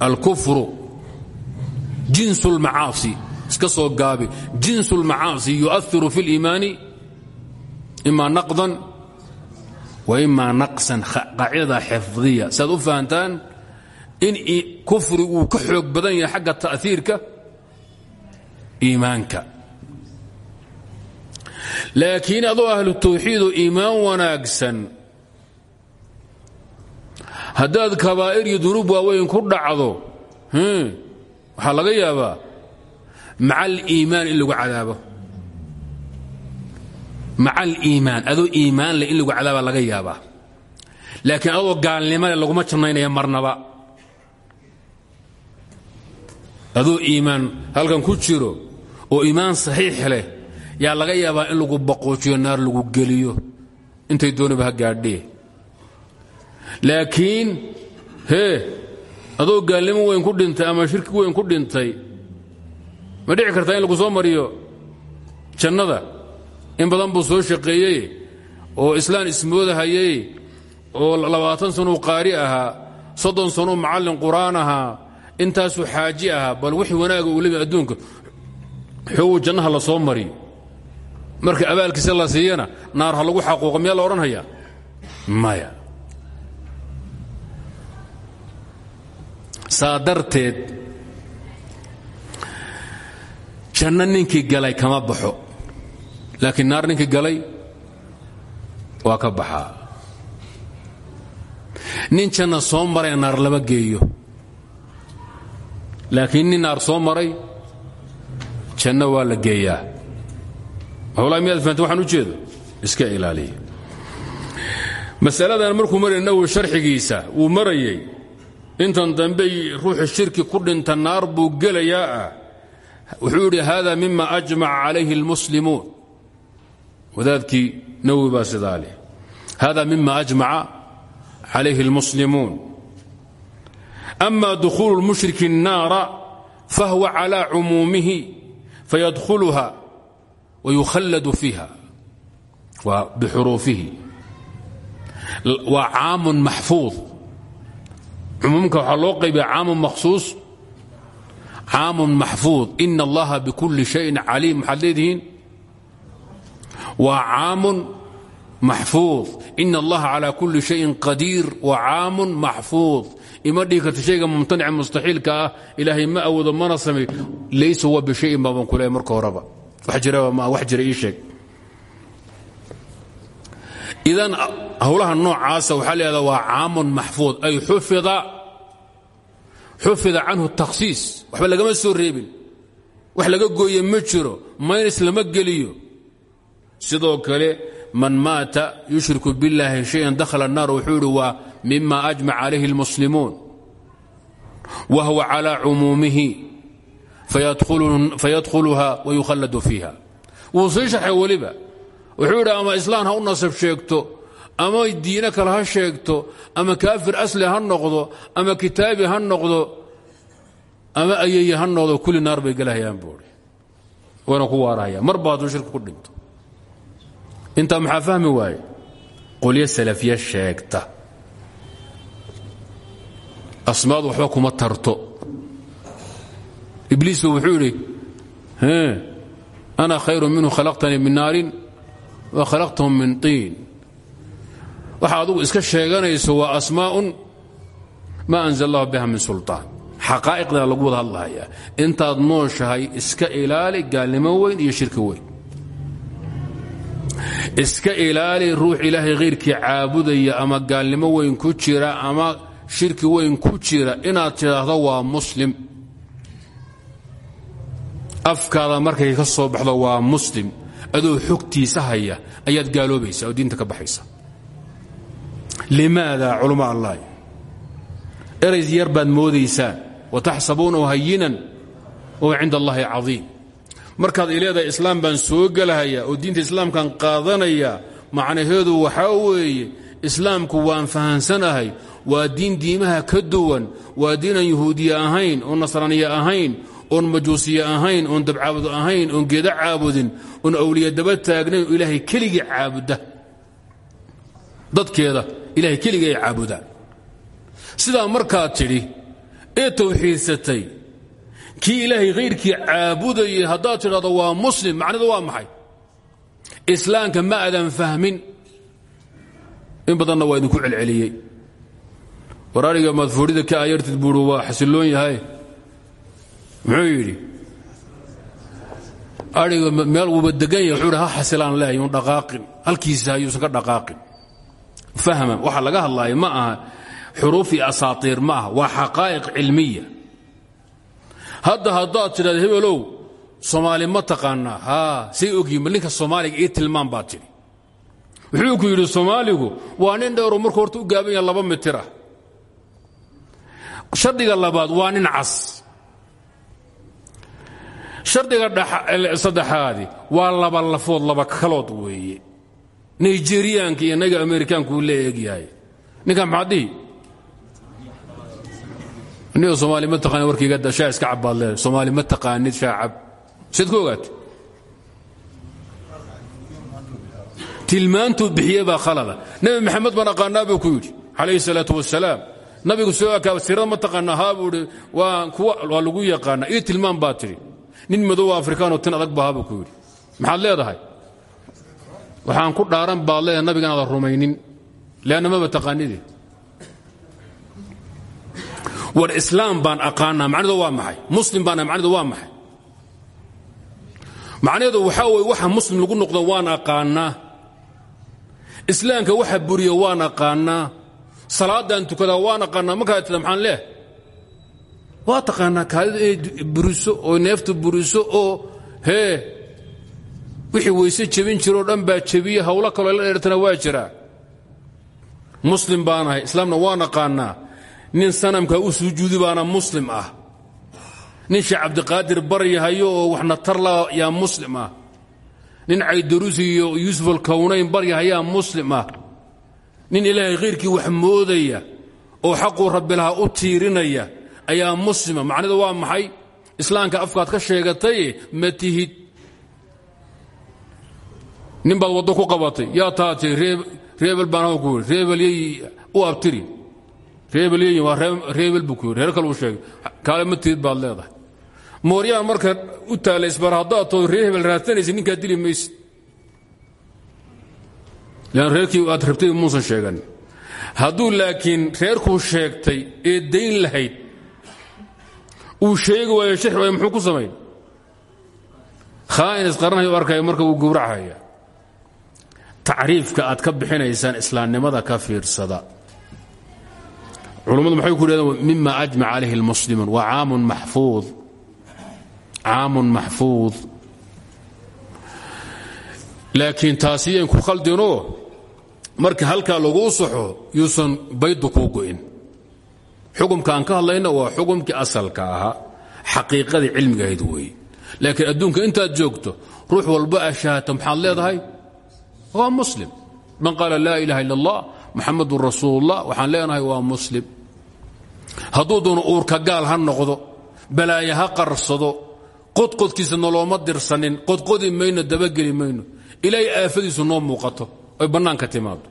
alkufru jinsu lmacaasi iska soo gaabi. Jinsu lmacaasi yuahiru fi اliimaani ima naqdan wa imaa naqsan qaacidada xifdiya. Saad u fahantaan in kufri uu ka xoog badan yahay xagga ta'hiirka iimaanka laakiin adoo ahlu tawxiidu iimaan wanaagsan. Haddaad kabaa'ir iyo dunuub waaweyn ku dhacdo waxaa laga yaabaa maca aliimaan in lagu cadaabo. Maca aliimaan adoo iimaan leh in lagu cadaaba laga yaabaa. Laakiin adoo gaalnimo leh laguma jannaynaya marnaba. Adoo iimaan halkan ku jiro oo iimaan saxiix leh yaa laga yaabaa in lagu baqoojiyo naar lagu geliyo? Intay dooniba ha gaadhee laakiin hee adoo gaalnimo weyn ku dhintay ama shirki weyn ku dhintay ma dhici kartaa in lagu soo mariyo jannada? In badan buu soo shaqeeyey oo islaan ismoodahayey oo labaatan sanuu qaari ahaa soddon sanuu macallin qur'aan ahaa intaasuu xaaji ahaa bal wixii wanaaga uu leeyahay adduunka xoogu jannaha la soo mariyo marka abaalkiisa la siiyana naar ha lagu xaquuqo miyaa la odhanhayaa? Maya. Saa darteed janno ninkii galay kama baxo laakiin naar ninkii galay waa ka baxaa nin janna soo maraya naar lama geeyo. Laakiin nin naar soo maray janno waa la geeyaa howlaa miyaad fahamte waxaan u jeedo iska ilaaliya masaladan markuu maraya nawowi sharxigiisa wuu marayey intan dambey ruuxu shirki ku dhinta naar buu gelayaa ah wuxuu yidhi hada mima ajmaca calayhi اlmuslimuun wadaadkii nawowi baa sidaa leh hada mima ajmaca calayhi اlmuslimuun ama dukhuulu اlmushriki الnaara fahwa calى cumuumihi fayadkhuluha wayukhalladu fiiha waa bixuruufihi waa caamun maxfuud cumuumka waxaa loo qaybiya caamun makhsuus caamun maxfuud ina allaha bikulli shayin caliim waxaad leedihiin waa caamun maxfuud ina allaha calaa kulli shayin qadiir waa caamun maxfuud ima dhihi karta shayga mumtanica mustaxiilka ah ilaahay ma awoodo mana sameeyo laysa huwa bishayin baaban ku leehay marka horeba wax jiraba ma wax jira ii sheeg idan howlaha noocaasa waxaa leedaa waa caamun maxfuud ay xufida xufida canhu takhsiis waxba lagama soo reebin wax laga gooye ma jiro maynis lama geliyo sidoo kale man maata yushriku biاllaahi shayan dakhala الnaar wuxuu idhi waa mima ajmac calayhi اlmuslimuun wa huwa calى cumuumihi fayadkhuluha wayukhalladu fiiha wuu sii sharxay weliba wuxuu yidhi ama islaan ha u nasab sheegto ama diine kale ha sheegto ama kaafir asli ha noqdo ama kitaabi ha noqdo ama ayeye ha noqdo kulli naar bay gelahayaan buui wayna ku waarahayaan mar ba hadduu shirki ku dhinto intaa maxaa fahmi waaye qolyo salafiya sheegta asmaadu waxba kuma tarto ibliisba wuxuu idhi ana khayru minhu khalaqtanii min naarin wa khalaqtahum min tiin. Waxa adugu iska sheeganayso waa asmaa'un ma anzal allahu biha min sulطaan xaqaa'iqdana lagu wada hadlahayaa. Intaad nooshahay iska ilaali gaalnimo weyn iyo shirki weyn. Iska ilaali ruux ilaahay khayrkii caabudaya ama gaalnimo weyn ku jira ama shirki weyn ku jira inaad tidhaahdo waa muslim afkaada markay ka soo baxdo waa muslim adoo xogtiisa haya ayaad gaaloobaysa oo diinta ka baxaysa. Limaada culama allahi erays yar baad moodaysaan wataxsabuunahu hayinan wahuwa cinda allahi cadiim. Markaad ileedahay islaam baan soo gelahaya oo diinta islaamkan qaadanaya macnaheedu waxaa weeye islaamku waan fahansanahay waa diin diimaha ka duwan waa diinaan yahuudiye ahayn oon nasraaniye ahayn oon majuusiye ahayn oon dabcaabud ahayn oon geeda caabudin oon awliya daba taagnayn oo ilaahay keligii caabuda. Dadkeeda ilahay keligii ay caabudaan. Sidaa markaad tidhi ee tawxiidsatay kii ilaahay khayrkii caabudayay haddaad tidhahdo waa muslim macnidu waa maxay? Islaamka ma adan fahmin. In badanna waa idinku celceliyey. War ariga madfuurida ka ayartid buui waa xasilloon yahay muxuu yidhi ariga meel wuuba degan hi ha xasilaan leehay un dhaqaaqin. Halkiisa hayuusan ka dhaqaaqin. Fahma waxa laga hadlaayo ma aha xuruuf iyo ma aha waa xaqaa'iq cilmiya. Hadda haddaad tidhahda hebelow soomaali ma taqaanaa. Haa say ogyihiin bal soomaaliga ii tilmaan tidhi. Wuxuu ku yidhi soomaaligu waa nin dheeroo markuu horta u gaaban yaha mitir ah. Shardiga labaad waa nin cas shardiga saddexaadi waa laba lafood laba kalood weeye. Nigeriyaanka iyo naga amerikaanku uu ninkan maxaad dhihi soomaali ma taqaanid warkiiga shaa iska cabbaad leedahay soomaali ma taqaanid shaa cab. Siad ku ogaatay? Tilmaantuu bixiye khalada. Nebi maxamed baan aqaanaa ku yidhi calayhi salaatu wasalaam nabigu soo akaaba sirada ma taqaanaa? Haa buu waa kuwa lagu yaqaanaa. Ii tilmaan baa nin madow afrikaanoo tin adag bahaa buu ku yidhi. Maxaad leedahay? Waxaan ku dhaaran baad leedahay nabiga inaadan rumaynin. Leanna maba taqaanide war islaam baan aqaanaa macnidu waa maxay? Muslim baana macnidu waa maxay? Macnaheedu waxaa weye waxa muslim lagu noqdo waan aqaanaa. Islaamka waxa buriya waan aqaanaa. Salaadaan tukadaa waan aqaanaa. Markaa tada maxaan leeh waa taqaanaa kaalida inay buriso oo neeftu buriso oo hee wixii weyse jebin jiroo dhan baa jebiye hawlo kaloo la dheertana waa jiraa muslim baanahay islaamna waan aqaanaa. Nin sanamka u sujuudi baana muslim ah. Nin sheekh cabdiqaadir baryahayo oo waxna tarla yaa muslim ah. Nin caydarusi iyo yuusuf alkownayn baryahayaa muslim ah. Nin ilaahay khayrkii wax moodaya oo xaquu rabbilaha u tiirinaya ayaa muslima. Macnidu waa maxay? Islaamka afkaad ka sheegataye ma tihid. Nin baad waddo ku qabatay. Yaa taatay reebel baan ku yidhi. Reebel yay u abtiri. Reebel yeyin waa reebel buu reer kale uu sheegay. Kaale ma baad leedahay. Mooryaan marka u taalla isbar haddaad too ree hebel dili maysid. Lean reerkii aad rabtay muusan sheegan hadduu laakiin reerkuu sheegtay ee dayn lahayd uu sheegi waayo sharxi waayo muxuu ku samayn? Khaa'in isqaranayo arkaya marka uu gowrachaya tacriifka aad ka bixinaysaan islaamnimada ka fiirsada. Culummadu maxay ku yidhahdeen mima ajmac calayhi almuslimuun waa caamun maxfuud. Caamun maxfuud. Laakiin taasiyan ku khaldinoo marka halkaa laguu saxo yuusan baydu kuu go'in xukumkaan ka hadlayna waa xukumkii asalka ahaa xaqiiqadii cilmiga ahayd weeye laakiin adduunka intaad joogto ruux walba ashahata maxaad leedahay? Waa muslim. Man qaala laa ilaha illa allah muxamadun rasuulullah waxaan leenahay waa muslim. Hadduu doono uurka gaal ha noqdo balaaye ha qarsado qodqodkiisa nolooma dirsanin qodqodi mayno dabageli mayno ilaahay aafadiisu noo muuqato oy bannaanka timaado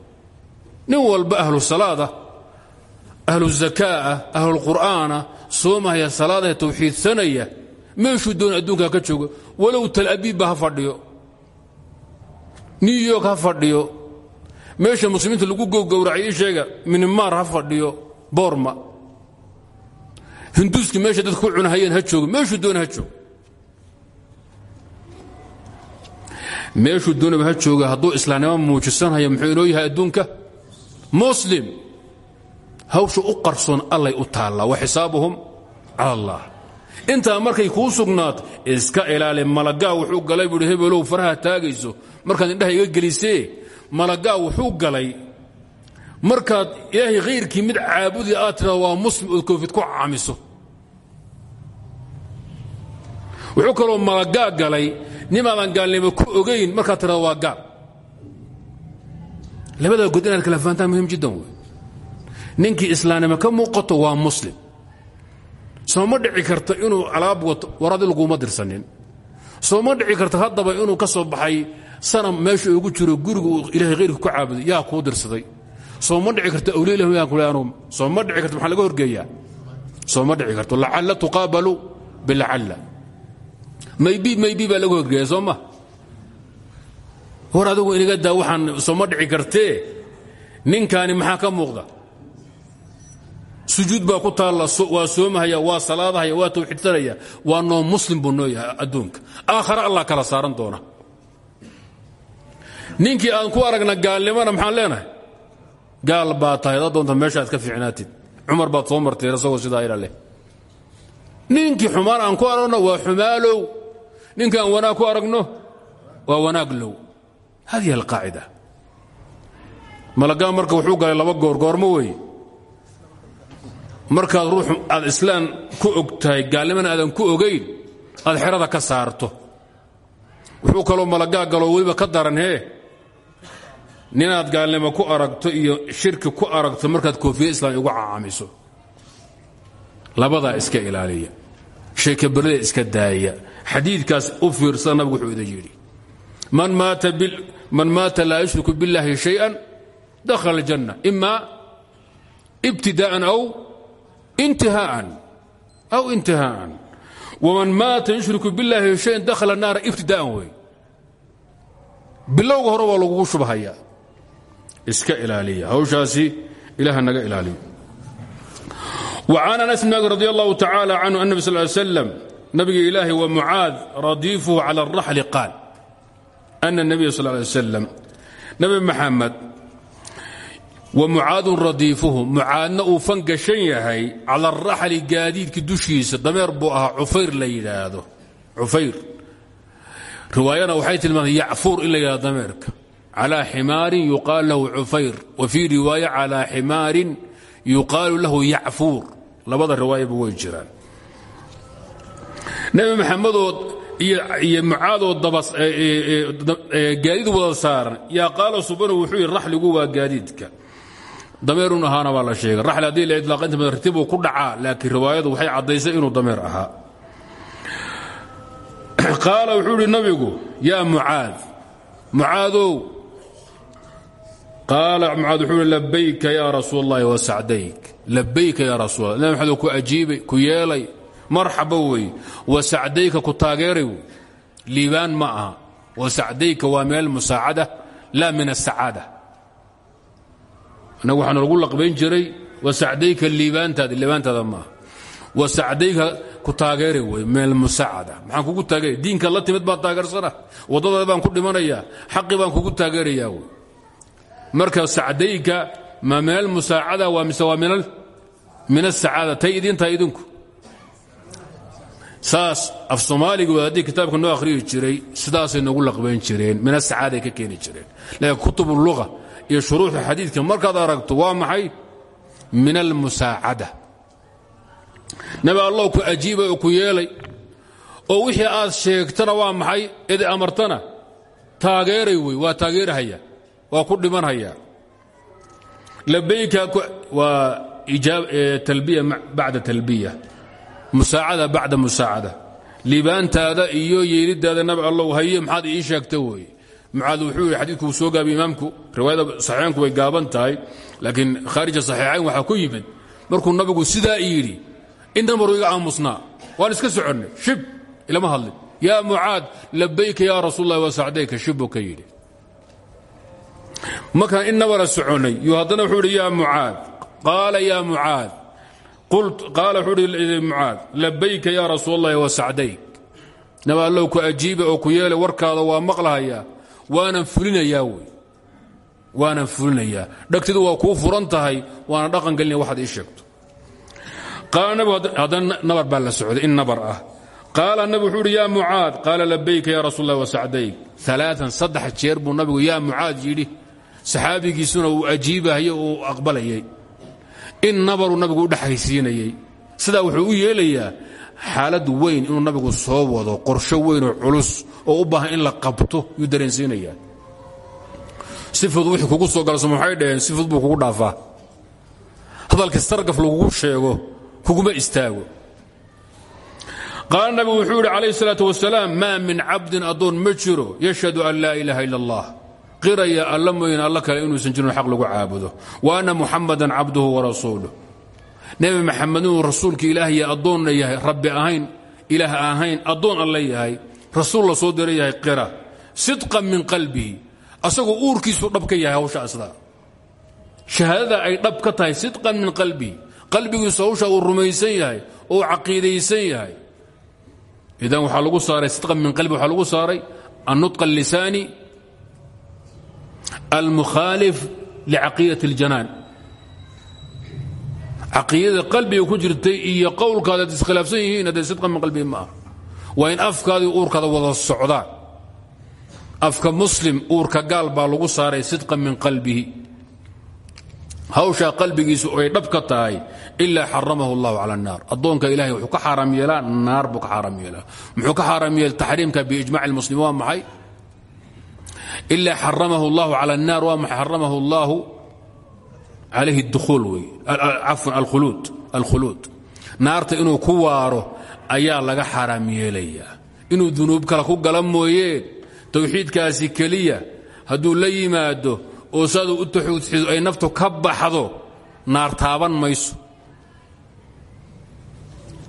nin walba ahlu salaadah ahlu zakaaah ahlulqur'aana soomahaya salaadaha tawxiidsanaya meeshuu doon adduunka ka joogo walow tal abiibba ha fadhiyo new york ha fadhiyo meesha muslimiinta lagu gowgowracay sheega minimar ha fadhiyo boorma hinduuski meesha dadka ku ha joogo meeshuu doona ha joogo. Meeshuu doonaba ha jooga hadduu islaamnimo muujisanhayo muxuu inoo yahay adduunka? Muslim hawsha u qarsoon allay u taallaa wa xisaabuhum cala allah. Intaa markay kuu sugnaato iska ilaali malagaa wuxuu galay buuhi hebelow faraha taagayso. Markaad indhaha iga gelisee malagaa wuxuu galay. Markaad ilaahay khayrkii mid caabudi aad tidhado waa muslim ood koofid ku caamiso. Wuxuu kaloo malagaa galay nimaadan gaalnimo ku ogayn markaad tidhado waa gaal. Labadaa god inaad kala fahantaan muhiim jiddan ninkii islaamnimo ka muuqato waa muslim. Soo ma dhici karta inuu alaab waradi laguma dirsanin. Soo ma dhici karta haddaba inuu ka soo baxay sanam meesha ugu jiro gurigu ilahay khayrka ku caabuday yaa kuu dirsaday. Soo ma dhici karta awliyalahu soo ma dhici karta maxaa laga horgeeyaa? Soo ma dhici karto lacalla tuqaabalu bilacalla. Maybi maybi baa laga horgeeya soo ma? War inaga daa waxaan soo ma dhici kartee? Ninkaani maxaa ka muuqda sujuud baa ku taalla waa soomahaya waa salaadahaya waa tawxiidsanaya waa noo muslim buu yahay adduunka. Aakhare allah kala saaran doona. Ninkii aan ku aragna gaalnimona maxaan leenahay? Gaal baa tahay da doonta meeshaaad ka fiicnaatid. Cumar baad soo martay isagoo sidaa ila leh. Ninkii xumaan aan ku aragno waa xumaalow ninkii aan wanaag ku aragno waa wanaag low hadihi alqaacida. Malagaa marka wuxuu galay laba goor goormo weeye markaad ruux aad islaam ku og tahay aadan ku ogayn aad xerada ka saarto. Wuxuu kaloo malagaagalo weliba ka daran hee ninaad gaalnimo ku aragto iyo shirki ku aragto markaad koofiya islaam ugu cacaamiso labadaa iska ilaaliya. Sheekabarida iska daaya. Xadiidkaas u fiirsada nabigu wuxuu idin yidhi man maata laa yushriku billaahi shayan dakhala aljanna ima ibtidaa'an aw intihaaan aw intihaaan waman maata yushriku billaahi shayan dakhala naara ibtidaa'an wey. Bilowga hore waa lagugu shubhayaa iska ilaaliya. Hawshaasi ilaaha naga ilaaliyo. Wa can anas bn maalik radi allahu tacaala canhu annabi sal ly slam nabiga ilaahi wa mucaad radiifuhu cala alraxli qaal ana nabiya sal lay waslam nabi maxamed wamucaadun radiifuhu mucaadna uu fangashan yahay cala araxli gaadiidka dushiisa dameer buu ahaa cufayr la yidhaahdo. Cufayr. Riwaayana waxay tilmaamtay yacfuur in la yidhahdo dameerka. Calaa ximaarin yuqaalu lahu cufayr. Wa fii riwaaya calaa ximaarin yuqaalu lahu yacfuur. Labada riwaayaba way jiraan. Nebi wada saaran yaa qaala subanu wuxuu yidhi raxligu waa gaadiidka dameerun ahaana baa la sheegay. Raxli la idlaaqa inta ku dhacaa laakiin riwaayadu waxay caddaysay inuu dameer ahaa. Qaala wuxuu idhi nabigu yaa mucaad mucaadow qaala mucaad wuxuu ihi labayka yaa اllahi wasacdayk labayka yaa rasuul allah nabi ku ajiibay ku yeelay marxaba wey wasacdayka ku taageeray liibaan ma aha wasacdayka waa min almusaacada laa min asacaada annagu waxaanu lagu laqbayn jiray wasacdayka liibaantaada liibaantaada maaha wasacdayka ku taageera wey min almusaacada maxaan kugu taageeraya diinka la timid baan taageersana waddadaada baan ku dhimanayaa xaqi baan kugu taageerayaa wey marka sacdayka ma min almusaacada waa mise waa min asacaada tay idintahay idinku. Saas af soomaaliga wadaadii kitaabka noo akhriyi jiray sidaasay noogu laqbayn jireen min asacaaday ka keeni jireen. Laakiin kutub luga iyo shuruuxda xadiidka markaad aragto waa maxay? Min almusaacada. Nabi allah ku ajiibay oo ku yeelay oo wixii aad sheegtana waa maxay? Id amartana taageeray wey waa taageerahaya waa ku dhimanhaya. Labayka waa talbiya bacda talbiya. Musaacada bacda musaacada. Liibaantaada iyo yeelidaada nabi allow haye maxaad ii sheegta weeye mucaad wuxuu yidhi xadiidku uu soo gaabiyey imaamku. Riwaayada saxiixaynku way gaaban tahay laakiin khaarija saxiixayn waxaa ku yimid markuu nabigu sidaa yidhi inamaru iga aamusnaa waan iska soconnay shib ilama hadlin yaa mucaad labayka yaa rasuul lah wasacdayka shibuu ka yidhi. Markaan inabara soconnay yuu haddana wuxuu yidhi yaa mucaad qaala yaa mucaad qaala wuxuu idhi mucaad labayka yaa rasuul allahi wasacdayk nabi allow ku ajiiba oo ku yeelay warkaada waa maqlahayaa waanan fulinayaa wey. Waanan fulinayaa. Dhagtidu waa kuu furan tahay waana dhaqan gelinaya waxaad ii sheegto. Haddana nabar baa la socday in nabar ah. Qaala nabigu wuxuu idhi yaa mucaad qaala labayka yaa rasuul allahi wasacdayk alaaan saddex jeer buu nabigu yaa mucaad yidhi saxaabigiisuna uu ajiibahayo uu aqbalayay. In nabaruu nabigu u dhexaysiinayey sidaa wuxuu u yeelayaa xaalad weyn inuu nabigu soo wado qorsho weynoo culus oo u baahan in la qabto yuu dareensiinayaa. Si fudud kugu soo galso waxay dhaheen si buu kugu dhaafaa. Hadalka sargaf lagugu sheego kuguma istaago. Qaala nabigu wuxuu yidhi calayh salaatu wasalaam maa min cabdin addoon ma jiro yashhadu an laa ilaaha ila allah. Qiraya alla mooyane alla kale inuusan jirin xaq lagu caabudo. Wa anna muxamadan cabduhu warasuuluh nebi maxamed inuu rasuulka ilaah addoonna yahay rabbi ahayn ilaah ahayn addoon alla yahay rasuul la soo dira yahay qira sidqan min qalbihi asagoo uurkiisu dhab yahay hawsha asdaa shahaadada ay dhab tahay sidqan min qalbihi qalbigiisu hawsha uu rumaysan yahay oo caqiidaysan yahay. Idan waxaa lagu saaray sidqan min qalbi waxaa lagu saaray annutqa allisaani almukhaalif licaqiidat اljanaan caqiidada qalbiga ku jirtay iyo qowlkaada iskhilaafsan yihiin hadee sidqa min qalbihi ma ah in afkaadii uurkaada wada socdaan. Afka muslim uurka gaal baa lagu saaray sidqan min qalbihi. Hawshaa qalbigiisu ay dhab ka tahay ilaa xaramahu allahu cala annaar addoonka ilahay wuxuu ka xaaraam yeelaa buu ka xaaraam yeelaa. Muxuu ka xaaraam yeela taxriimka biijmac almuslim waa maxay? Ilaa xaramahu allahu cala annaar waa maxay? Xaramahu allahu calayhi اdukhuul wey. Cafwan alkhuluud naarta inuu ku waaro ayaa laga xaaraam yeelayaa. Inuu dunuub kale ku gala mooyeen towxiidkaasi keliya hadduu la yimaado oo saaduu u taxuudxido ay naftu ka baxdo naar taaban mayso.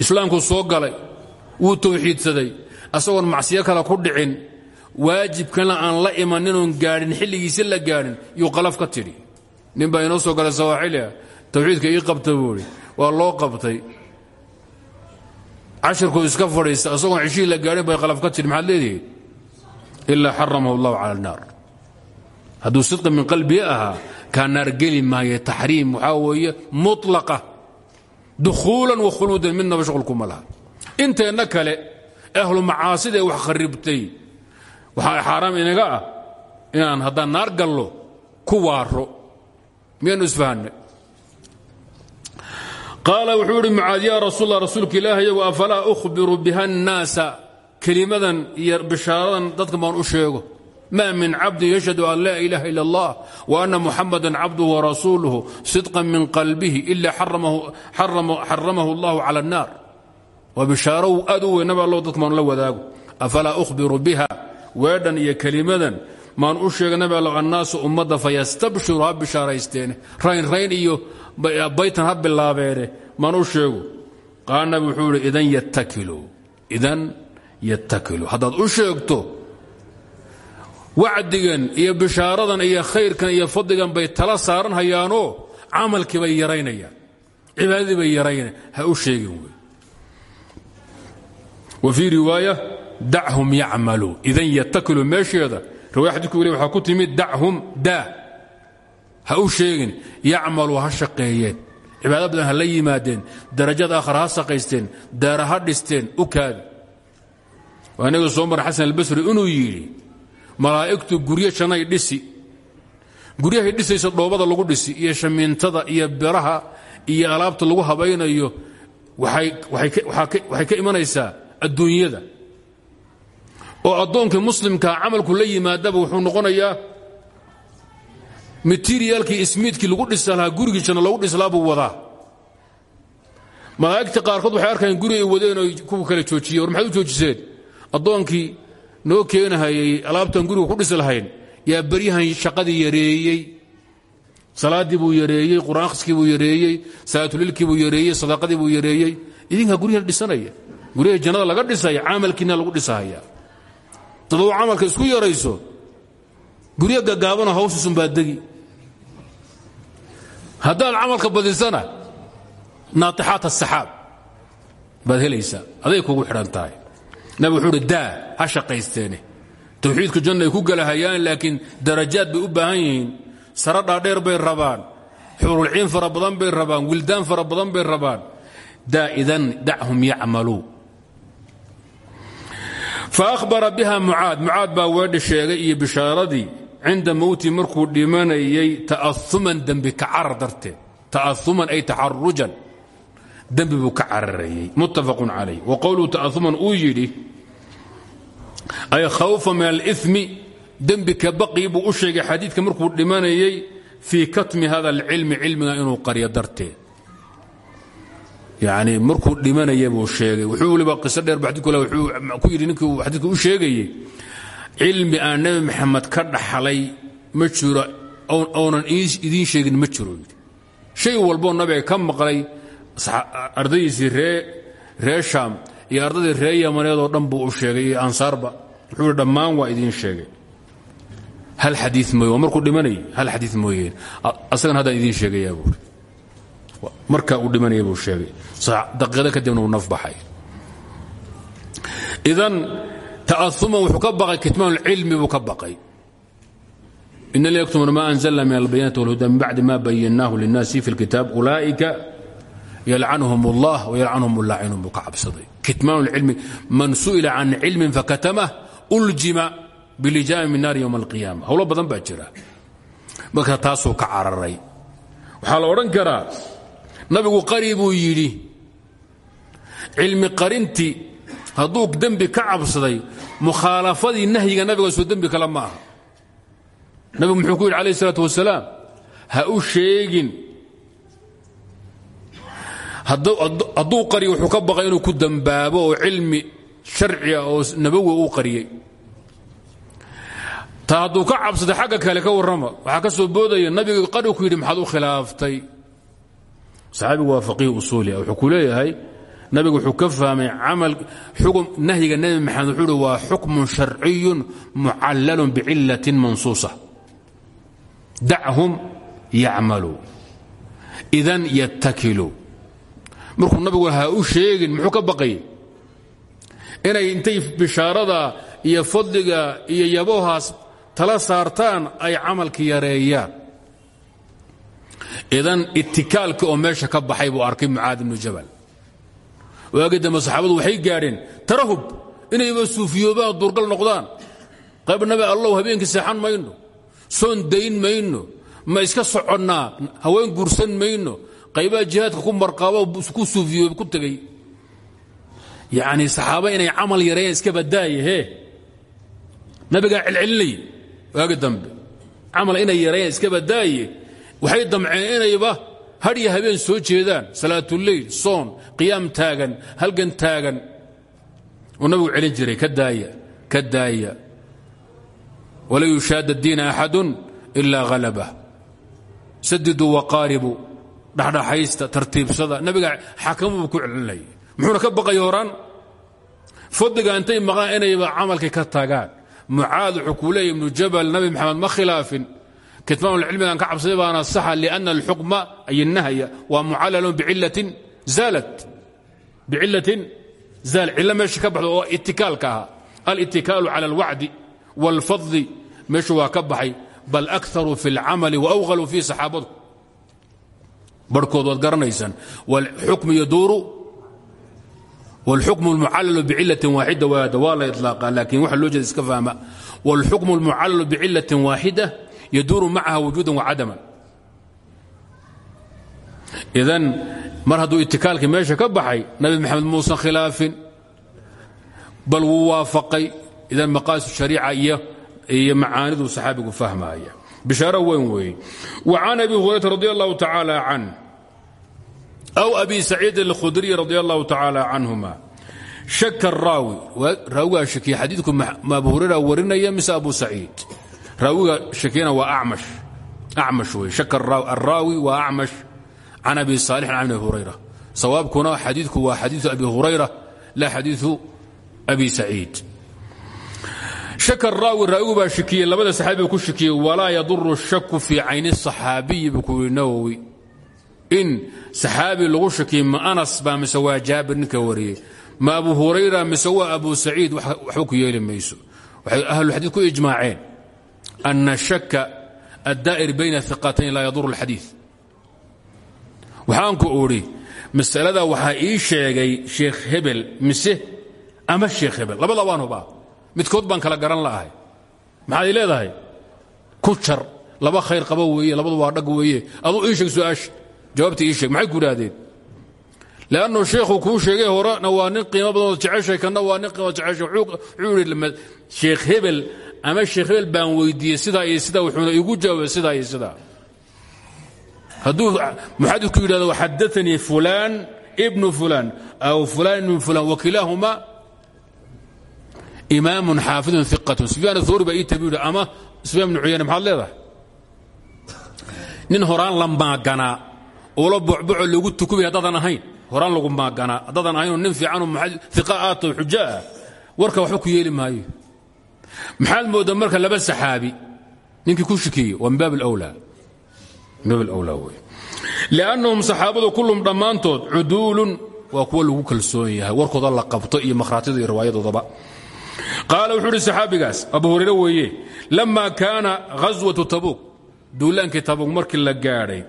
Islaamkuu soo galay wuu towxiidsaday asagoon macsiyo kale ku dhicin waajibkana aan la imaninoon gaadhin xilligiisi la gaadhin yuu qalaf ka tidhi nin baa inoo soo galay sawaaxiliah tawxiidka ii qabta buuhi waa loo qabtay. Cashirkuu iska fadhiista asagoon ceshihii la gaadhin bay qalaf ka tidhi maxaad leedihiin? Ilaa xaramahu allahu cala annaar hadduu sidqa min qalbiga ahaa kaa naar geli maaye taxriim waxaa weeye mutlaqa dukhuulan wa khuluudan midnaba shuqulkuma laha. Inteenna kale ahlu macaasida wax kharibtay. Waxaa xaaraam inaga ah inaan haddaan naar gallo ku waaro miyaanu isfahanay? Qaala wuxuu idhi mucaad yaa rasuul allah rasuulka ilaahayow afalaa ukhbiru biha annaasa? Kelimadan iyo bishaaradan dadka baan u sheego. Ma min cabdin yashhadu an laa ilaaha ila allah wa anna muxamadan cabduhu warasuuluhu sidqan min qalbihi ila xaramahu allahu cala annaar. Waa bishaaro aad u weyn naba allow dadka maan la wadaago. Afalaa ukhbiru biha? Weedhan iyo kelimadan maan u sheega nabi allow annaasu ummadda fayastabshiru ha bishaaraysteene raynrayn iyo baytan ha bilaabeene maan u sheego qaala nabi wuxuu idhi idan yattakilu idan yattakilu. Haddaad u sheegto wacdigan iyo bishaaradan iyo khayrkan iyo fadligan bay tala saaran hayaanoo camalkii bay yaraynayaan. Cibaadadii bay yaraynayan ha u sheegin wey. Wa fii riwaaya dachum yacmaluu idan yattakilu meesheeda riwaya xadidku weli waxaa ku timid dachum daa. Ha u sheegin yacmaluu ha shaqeeyeen. Cibaado badan ha la yimaadeen. Darajad aakhar ha saqaysteen. Daara ha dhisteen. U kaadi. Waa inaga soo xasan albasri inuu yidhi malaa'igtu guryo jannay dhisi. Guryahay dhisaysa dhoobada lagu dhisi iyo shamiintada iyo biraha iyo alaabta lagu habaynayo waxay ka imanaysaa adduunyada oo addoonkii muslimkaa camalku la yimaadaba wuxuu noqonayaa materialkii ismiidkii lagu dhisa lahaa gurigii janno lagu dhislaa buu wadaa. Malaa'igta qaarkood waxay arkayaan guri ay wadeen oo kuwa kale joojiyeen war maxaad joojiseen addoonkii noo keenahayay alaabtan guriga ku dhisi lahayn yaa beryahan shaqadii yareeyey buu yareeyey qur'aan buu yareeyey salaatulilkii buu yareeyey sadaqadii buu yareeyey. Idinkaa guryahan dhisanaya guryaha jannada laga dhisaya camalkiina lagu dhisahaya daduu camalka isku yarayso guryo gagaabanoo hawshiisunbaa degi haddaad camalka badisana naatixaat asaxaab baad helaysaa. Aday kugu xidhan tahay. Nabig wuxuu uhi daa ha shaqaysteene. Tawxiidku janna ay ku gelahayaan laakiin darajaad bay u baahan yihiin. Saro dhaadheer bay rabaan. Xuurulciin fara badan bay rabaan. Wildaan fara badan bay rabaan. Daa idan dachum yacmaluu faahbara biha mucaad mucaad baa weedhi sheegay iyo bishaaradii cinda mowti markuu dhimanayay ta'auman dembi ka carar darteed. Ta'auman ay taxarujan dembi buu ka cararayey muttafaqun calayh. Wa qowluu ta'auman uu yidhi ay khawfa min alimi dembi ka baqii buu u sheegay xadiidka markuu dhimanayay fii katmi hada alcilmi cilmiga inuu qaryo darteed yani markuu dhimanaya buu sheegay. Wuxuu weliba qiso dheer ba xadidku wuxuu ku yidhi ninkii uu xadiidka u sheegayey cilmi aan maxamed ka dhaxlay ma jiro. Oonan idiin sheegin ma shay walboo nabiga ka maqlay ardaydiisii ree ree shaam iyo ardaydii ree yamaneedoo dhan buu u sheegay iyo wuxuu yidhi dhammaan waa sheegay. Hal xadii mooye markuu dhimanayay hal xadii mooyeen. Asagan haddaan idiin sheegayaa buuri markaa uu dhimanaya buu sheegay. Daqiiqado kadibna uu naf idan ta'auman wuxuu ka baqay kitmaanulcilmi buu ka baqay. In la yaktumuna ma anzalna min albayanati walhuda min bacdi ma bayannaahu linnaasi fi lkitaab ulaa'ika yalcanhum allah wayalcanhum allaacinuun buu ka cabsaday. Kitmaanulcilmi man su'ila can cilmin fakatamah uljima bilijaami min naari yowma alqiyaama howlo badan baa jira. Marka taasuu ka cararay. Waxaa la odhan karaa nabigu qari buu yidhi cilmi qarintii hadduu dembi ka cabsaday mukhaalafadii nahyiga nabiga soo dembi kale ma aha. Nabigu muxuu ku yidhi alayh isalaatu wasalaam ha u sheegin hadduu qariyo wuxuu ka baqay inuu ku dembaabo oo cilmi sharciga oo nabowi uu qariyey. Ta hadduu ka cabsaday xagga kale ka warrama waxaa ka soo boodaya nabiga qari ku yidhi maxaad u khilaaftay saxaabigu waa faqiih usuuli ah. Wuxuu ku leeyahay nabigu wuxuu ka fahmay camal xugum nahyiga nebi maxamed wuxuu uhi waa xukmun sharciyun mucallalun bicillatin mansuusa. Dachum yacmaluu idan yattakiluu markuu nabigu ha u sheegin muxuu ka baqayay inay intay bishaarada iyo fadliga iyo yabohaas tala saartaan ay camalki yareeyaan idan itikaalkii oo meesha ka baxay buu arkay mucaad ibnu jabal. Waagii dambe saxaabadu waxay gaadheen tarahub inayba suufiyoobaan duurgal noqdaan. Qayb nabi allow habeenkii seexan mayno. Soon dayn mayno. Ma iska soconnaa haween guursan mayno. Qaybaha jihaadka ku marqaabo ku suufiyoob ku tegey. Yacnii saxaaba inay camal yareeyaan iska badaaye hee? Nabigaa celcelinayay waagi dambe. Inay yareeyaan iska badaaye waxay damceen inayba hadhiyo habeen soo jeedaan salaatuleyl soon qiyaam taagan halgan taagan. Uu nabigu celin jiray ka daaya ka daaya. Walan yushaada diina axadun ilaa halabah sadiduu waqaaribu dhexdhaxaysta tartiibsada. Nabiga xakamubuu ku celinayay muxuuna ka baqay horaan fadliga intay maqlaan inayba camalkii ka tagaan mucaad wuxuu kuu leeya ibnu jabal nabi maxamed ma khilaafin kitmaanulcilmigan ka cabsaday baana saxa lianna alxukma ay nahya waa mucalalun bicilatin zaalat bicilatin zaal cillo meesha ka baxdo oo itikaalka ahaa alitikaalu cala alwacdi wاlfadli meeshu waa ka baxay bal akaru fi اlcamali waawhaluu fii saxaabadu barhkood waad garanaysaan wاlxukmu yaduuru wاlxukmu اlmucallalu bicilatin waaxida waada waa la iطlaaqa laakiin waxa loo jeeda iska fahma wاlxukmu اlmucallalu bicilatin waaxida yaduuru macaha wujuudan wacadaman idan mar hadduu itikaalkii meesha ka baxay nabi maxamed muusan khilaafin bal wuu waafaqay idan maqaasid shariica iyo iyo macaanidu saxaabigu fahmaaya bishaaro weyn weeye wa can abi hurayrata radi allahu tacaala can aw abi saciid alkhudriy radi allahu tacaala canhuma shaka raawi raawigaa shakiya xadiidku ma abu hurayra warinaya mise abu saciid raawiga shakiyana waa acmash. Wey araawi waa acmash. Can abi saalixin can abi hurayra. Sawaabkuna xadiidku waa xadiiu abi hurayra la xadiiu abi saciid. Shaka raawi raawigu baa shikiyey labada saxaabiba ku shikiyey walaa yaduru shaku fii cayni saxaabiyi buu ku yidhi nawowi in saxaabi lagu shakiyey ma anas baa mise waa jaabir ninka wariyey? Ma abu hurayra mise waa abu saciid? Waxba ku yeeli mayso. Waxay ahlulxadiid ku ijmaaceen ana shaka addaa'ir bayna iqatayn laa yaduru اlxadiid waxaanku udhi masalada waxaa ii sheegay sheekh hebel mise ama sheekh hebel labada waan hubaa midkood baan kala garan la'ahay maxaad ii leedahay ku jar laba khayr qaba weeye labadu waa dhag weeye aduu ii sheeg su'aasha jawaabta ii sheeg maxay ku idhaahdeen leannu sheekhu kuu sheegay horena waa nin qiimo badanoo jeceshay kanna waa nin qiimo jeceshay wuxuu idhi sheekh hebel ama sheekh hebel baan weydiiyey sidaa iyo sidaa wuxuuna iigu jawaabay sidaa iyo sidaa hadduu muxadidku yidhahdo xadaanii fulaan ibnu fulaan aw fulaan ibnu fulaan wakilaahuma imaamun xaafidun iqatun sufyaan athawri baa ii tabi yidhi ama sufyaan ibnu cuyayne maxaad leedahay? Nin horaan la maaganaa oo la bocboco lagu tukubay haddaadan ahayn horaan lagu maaganaa haddaadan ahaynoo nin fiicanoo iqa aatoo xujo ah warka waxba ku yeeli maayo maxaad mooddaa marka laba saxaabi? Ninkii ku shikeeyey waa min baab wey liannahum saxaabadu kullum dhammaantood cuduulun waa kuwa lagu kalsoon yahay warkooda la qabto iyo makhraatida iyo riwaayadoodaba qaala wuxuu uhi saxaabigaas abu hurayre weeye lama kaana ghaswatu tabuuk. Duulaankii tabuuk markii la gaadhay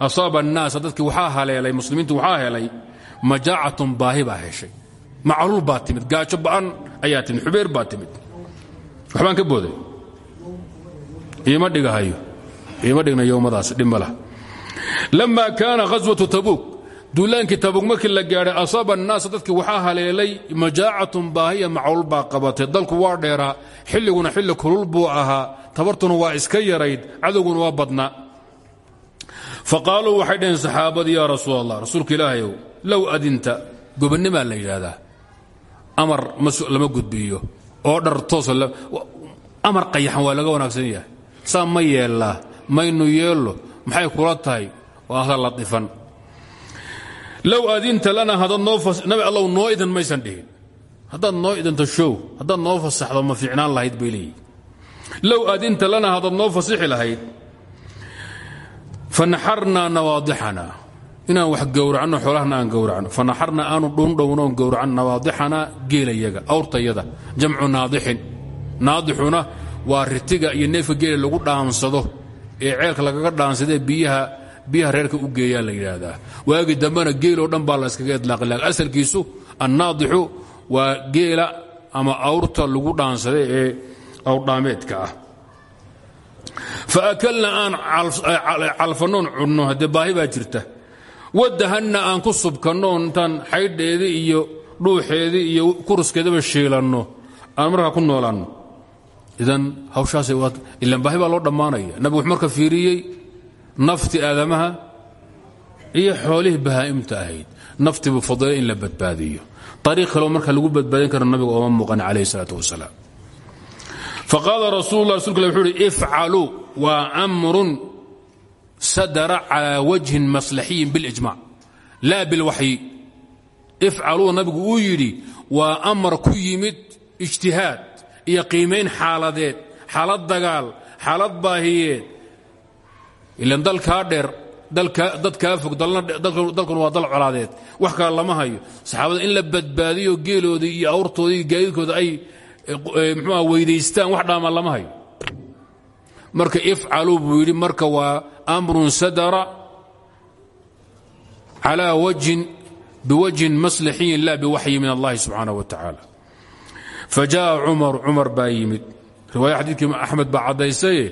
asaaba annaasa dadkii waxaa haleelay muslimiintu waxaa helay majaacatun baahi baa heshay. Macluul baa timid gaajo waxbaan ka booday. Iima dhigahayo. Iima dhigna yowmadaas dhimala lama kaana ghaswatu tabuuk duulaankii tabuuk markii la gaadhay asaaba annaasa dadkii waxaa haleelay majaacatun baahiya macluul baa dalku waa dheeraa xilliguna xilli kulul buu ahaa. Tabartuna waa iska yarayd cadowguna waa badnaa. Faqaaluu waxay dhaheen saxaabadii yaa rasuul allah rasuulka adinta gobonnimaa la yidhaahdaa. Amar lama gudbiyo oo dhar toosa amar qayaxan waa laga wanaagsan yahay. Saa ma yeellaa maynu yeello maxay kula tahay? Waa hadal latifan low adinta lana haddaad noo nabi allow noo idan maysan dhihin. Haddaad noo idanto show haddaad noo fasaxdo ma fiicnaan lahayd bay leeyihi low adinta lana haddaad noo fasixi lahayd fanaxarnaa nawaadixana inaan wax gowracno xoolahana aan gowracno. Fanaxarna aanu dhundhownoon gowracan nawaadixana geelayaga awrtayada jamcu naadixin. Naadixuna waa ritiga iyo neefka geela lagu dhaansado. Ee ceelka lagaga dhaansadee biyaha biyaha reerka u geeyaa la yidhaahdaa. Waagii dambena geeloo dhan baa la yskaga idlaaqi laakiin asalkiisu annaadixu waa geela ama awrta lagu dhaansada ee awrdhaameedka ah. Faakalna aan calfannoon cunno. Haddee baahi baa jirta wadahanna aan ku subkannoon intaan xaydheedii iyo dhuuxeedii iyo kuruskeedaba shiilanno. Aan markaa ku noolaanno idan hawshaasay ilan baahi baa loo dhammaanaya. Nabigu wuxuu marka fiiriyey nafti aadamaha iyo xoolihii bahaa'imta ahayd. Nafti buu fadilay in la badbaadiyo. Ariiq kaleo marka lagu badbaadin karo nabiga ooma muuqan calayh isalaat wasalaam. Faqaala rasul la rasulka wuxuu uhi ifcaluu waa amrun sadara calaa wajhin maslaxiyin bilijmac laa bilwaxyi ifcaluu nabigu uu yidhi waa amar ku yimid ijtihaad iyo qiimayn xaaladeed xaalad dagaal xaalad baahiyeed. Ilan dalkaa dheer dadkaa fog dalkuna waa dal colaadeed. Wax kale lama hayo. Saxaabada in la badbaadiyo geeloodii iyo awrtoodii iyo ay mxuua weydaystaan wax dhaamaan lama hayo. Marka ifcaluu buu yidhi marka waa amrun sadara calaa wajhin biwajhin maslaxiyin la biwaxyi min allahi subxaanaه wa tacaala fajaءa cumar cumar baa yimid riwaaya xadiidkii axmed baa caddaysaye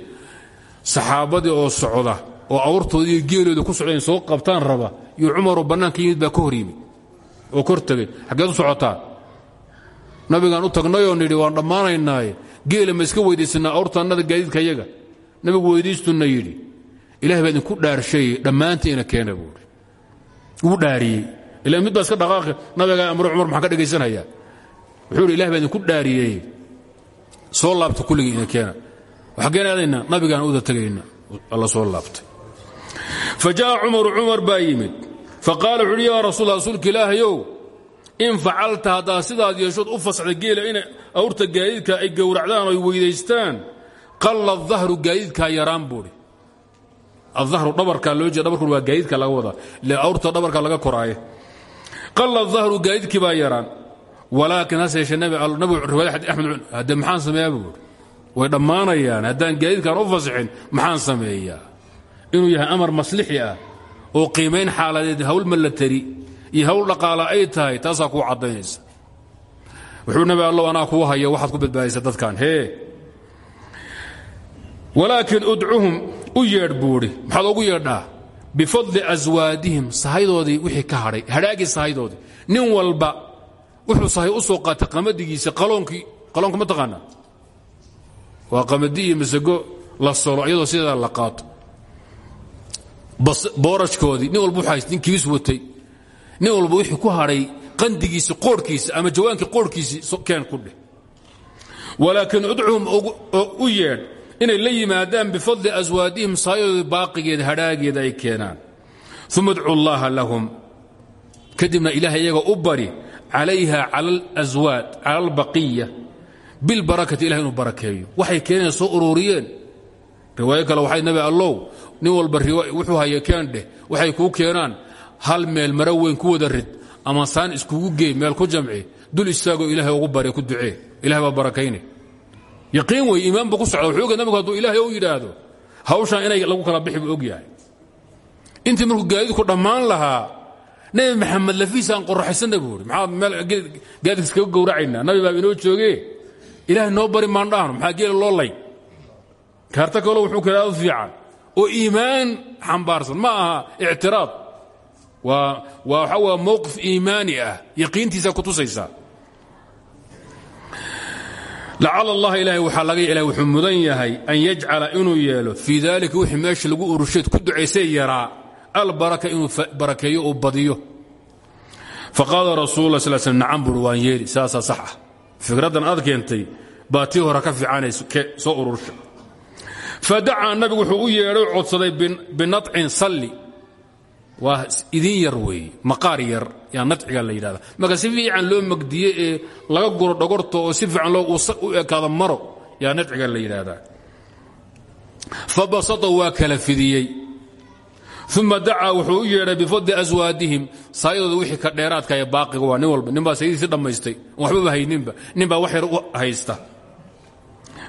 saxaabadii oo socda oo awrtoodii iyo geelooda ku socdayn soo qabtaan raba iyo cumaroo bannaanka yimid baa ka hor yimid oo kor tegey xaggeed u socotaa nabigaan u tagnayoo nidhi waan dhammaanaynaaye geela ma nabigu weyddiistunna yidhi ilahay baa idinku dhaarshay dhammaantiina keena buuri wuu dhaariyey. Ila mid baa iska dhaqaaqi nabigaa amro cumar maxaan ka dhegaysanaya? Wuxuu idhi ilahay baa idinku dhaariyey. Soo laabta kulligii ina keena. Waxageen aadaynaa nabigaan uda tegayna. Alla soo laabtay. Fa jaءa cumaru cumar baa yimid. Faqaala rasuul rasuulka ilaahayow in facalta haddaad sidaad yeeshood u fasaxda geela inay awrta gaadiidka ay gowracdaan oy weydaystaan qalla adahru gaadiidkaa yaraan buuhi adahru dhabarkaa loo jeeda dhabarkun waa gaadiidka laga wadaa ile awrta dhabarka laga koraaye. Qalla adahru gaadiidkii baa yaraan. Walaakin hase yeeshee nabigu riwaayad axmed hadde maxaan sameeyaa buuhi way dhammaanayaan. Haddaan gaadiidkaan u fasixin maxaan sameeyaa? Inuu yahay amar maslixi ah oo qiimayn xaaladeed hawl malatari iyo hawl dhaqaala ay tahay taasaa kuu caddaynaysa. Wuxuu nabi allow anaa kuu haya waxaad ku badbaadaysa u yeedh buudhi maxaad ogu yeedhaa? Bifadli aswaadihim sahaydoodii wixii ka hadhay. Hadhaagii sahaydoodii nin walba wuxuu sahay u soo qaatay qamadigiisa qaloonkii qaloonka ma taqaanaa? Waa qamadi iyo masago la solo iyadoo sideeda la qaato. Boorashkoodii nin walba wuxuu nin kibis watay. Nin walba wixii ku hadhay qandigiisi qoorhkiisa ama jawaankii qoorhkiisii keen ku dheh. Walaakin udcuhum u yeedh inay la yimaadaan bifadli aswaadihim saayadooda baaqigeeda hadhaageeda ay keenaan. Uma adcu llaha lahum. Kadibna ilahay iyaga u bari calayha cala alaswaad cala albaqiya bilbarakati ilahay inuu barakeeyo. Waxay keeneen soo ururiyeen riwaayo kale waxay nabi allow nin walba wuxuu haya keen dheh. Waxay kuu keenaan hal meel maro weyn ku ama saan iskugu gee meel ku jamci dul istaagoo ilaahay ugu bare ku ducee. Ilahay baa barakayne yaqiin wey iimaan buu ku socda wuxuu oga nabigu hadduu ilaahay u yidhaahdo hawshaan inay lagu kala bixi buu og yahay intii markuu gaadiidku dhammaan lahaa nebi maxamed lafiisaan qoraxaysanna buu ihi maxaa meel gaadiidka iskaga gowracaynaa nabi baa inoo jooge ilaahay noo bari maandhaano maxaa geela loo lay? Kaarta kaloo wuxuu keenaa u fiican. Oo iimaan xambaarsan ma aha ictiraad waa waa mowqif iimaani ah. Yaqiintiisa ku tusaysaa lacala allah ilaahay waxaa laga ilahay wuxuu mudan yahay an yajcala inuu yeelo. Fii daalika wixii meesha lagu urusheed ku ducaysay yaraa albaraka inuu barakeeyo uu badiyo. Faqaala rasul la sl sl nacam buuri waan yeeli. Saasaa sax ah. Fikraddan aad keentay baa tii hore ka fiicanay soo urursha fadacaa nabigu wuxuu u yeedhay codsaday binacin salli waa idin yar weeye maqaar yar yaa nacciga la yidhahda marka si fiican loo magdiye ee laga guro dhogorta oo si fiican loo u ekaado maro yaa nacciga la yidhaahdaa. Fabasata waa kala fidiyey. Uma dacaa wuxuu u yeedhay aswaadihim saayadooda wixii ka dheeraadka ee baaqiga waa nin walba ninbaa sayadiisi dhammaystay. Waxbaba hayninba ninbaa wax yar u haysta.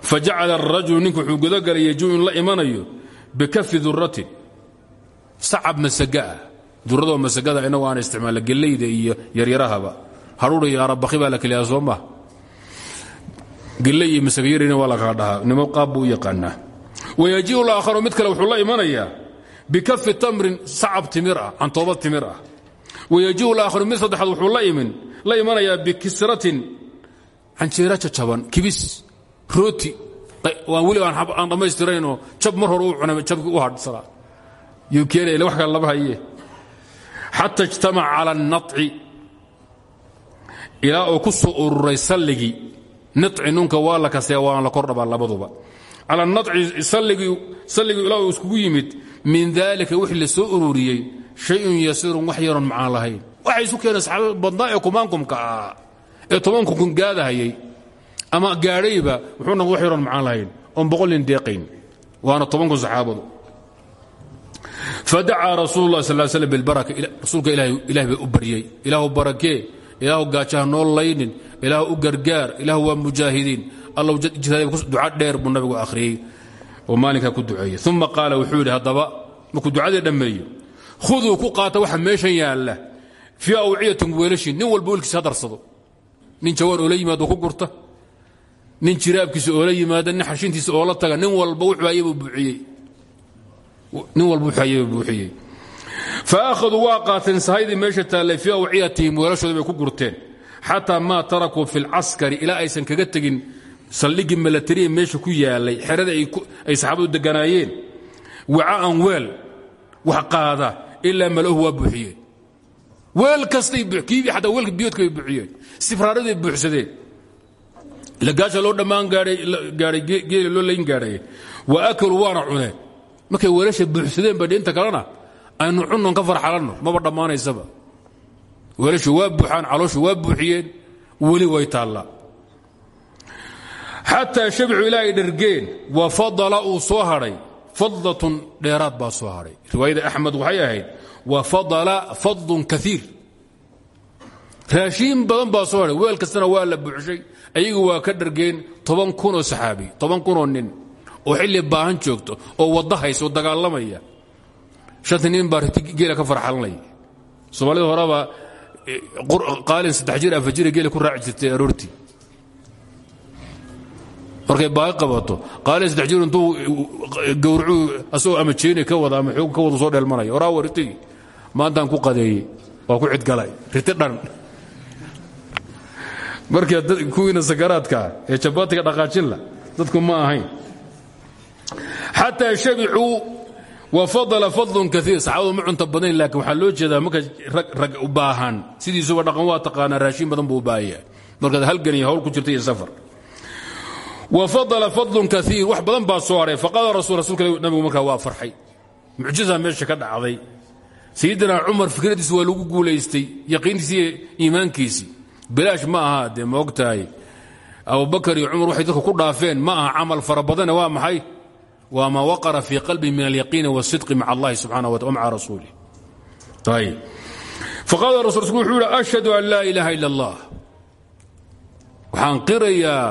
Fajacala arajulu ninku wuxuu gudagalay yejuu in la imanayo bikafi duratin sacab masaga ah. Duradoo masagada inagu aan isticmaala gellayda iyo yaryarahaba. Haruur iyo arabakhi baa la keliyaa soo maha gelley iyo masagayarina waa la kala dhahaa. Nimo qaab buu u yaqaanaa. Wayajiiu laakharu mid kale wuxuu la imanayaa bikafi tamrin sacab timir ah cantooba timir ah. Wayajiiu laakharu mid saddexaad wuxuu la imanayaa bikisratin canjeera jajaban kibis rooti. Weli aan dhammaystiraynoo jab mar hore u cunay jabkii u hadhsanaa ukn wa kale lama haye. Xata ijtamac cala naci ilaa uu ku soo ururay salligii naci nunka waa la kaseeya la kordhabaa labaduba. Cala naci salligii ilaa uu iskugu yimid min daalika wixii la soo ururiyey shayun yasiirun wax yaroon macaan lahayn. Waxay isu keeneen saxaabada badnaa ee kumaankumka ahaa ee tobankunkun gaadahayay ama gaadhayba wuxuu noqon wax yaroon macaan lahayn oon boqol nin deeqayn waana tobankun saxaabadu fadacaa rasuul lah sal slam bilbaraka rasuulka ilahay baa u baryey ilaahu barakee ilaahu gaajaha noo laynin ilaahu u gargaar ilaahu waa mujaahidiin alla duca dheer buu nabigu akhriyey oo maalinkaa ku duceeyey uma qaala wuxuu yidhi haddaba markuu ducadii dhammeeyo khuduu ku qaata waxa meeshan yaalla fii awciyatin weelashin nin walba welkiisa ha darsado nin jawaan oola yimaado ku gurta nin jiraabkiisa oola yimaada nin nin walba wuxuu buuxiyey. Fa akhaduu waa qaateen sahaydii meesha taallay fii awciyatihim weelashooda bay ku gurteen. Xataa maa tarakuu fi lcaskari ilaa aysan kaga tegin saldhigii milatariya meesha ku yaalay xerada ay saxaabadu deganaayeen. Waca'an weel wax qaada ilaa malaho waa buuxiyeen weel kastay kiibii xataa weelka biyoodka bay buuxiyeen. Sifraaraday buuxsadeen. Ila gaasha loo dhammaan gaadhay geela loo markay weelasha buuxsadeen ba inta kalena aynu cunnon ka farxalanno maba dhammaanaysaba. Weelashu waa buuxaan calooshu waa buuxiyeen weli way taallaa xataa shabcu ilaa ay dhergeen wa fadala uu soo hadhay fadlatun dheeraad baa soo hadhay riwaayada axmed ahayd wa fadala fadlun kaiir raashiin badan baa soo hadhay waa la buuxshay ayagu waa ka dhargeen toban kunoo saxaabi toban kunoo nin oo xilli baahan joogto oo wadda haysa oo dagaalamaya. Shantii nin geela ka farxalanaya soomaalida horeba qaalin saddex jir afar jira geela ku raaci jirtay aroortii. Markay baaqi qabato qaalin saddex jir intuu gawracuu asagoo ama jeeni ka wada ama xoog ka wada soo dheelmanaya. Horaa waa ritigi maantaan ku qadeeyey waa ku cidgalay riti dhan. Marka kuwiina sakaraadkaa ee jabaatiga dhaqaajinla dadku ma ahayn xataa shabicuu wa fadala fadlun kaiir saxaabadu ma cunta badnayn laakiin waxaa loo jeedaa marka rag u baahan. Sidiisuba dhaqan waa taqaanaa raashiin badan buu u baahaya. Markaad halgan iyo hawl ku jirta iyo safar. Wa fadala fadlun kaiir wax badan baa soo haray. Faqaala rasul rasulka nabigu markaa waa farxay. Mucjiza meesha ka dhacday. Sayidina cumar fikradiisi waa lagu guulaystay yaqiintiisi iyo iimaankiisii. Bilaash ma aha dee ma ogtahay. Abubakar iyo cumar waxay dadku ku dhaafeen ma aha camal fara badane waa maxay waa maa waqara fii qalbi min alyaqiini wasidqi maca allahi subxanah wa maca rasuulih ayb faqaala rasul wuxuu yidhi ashhadu an laa ilaaha ila allah waxaan qirayaa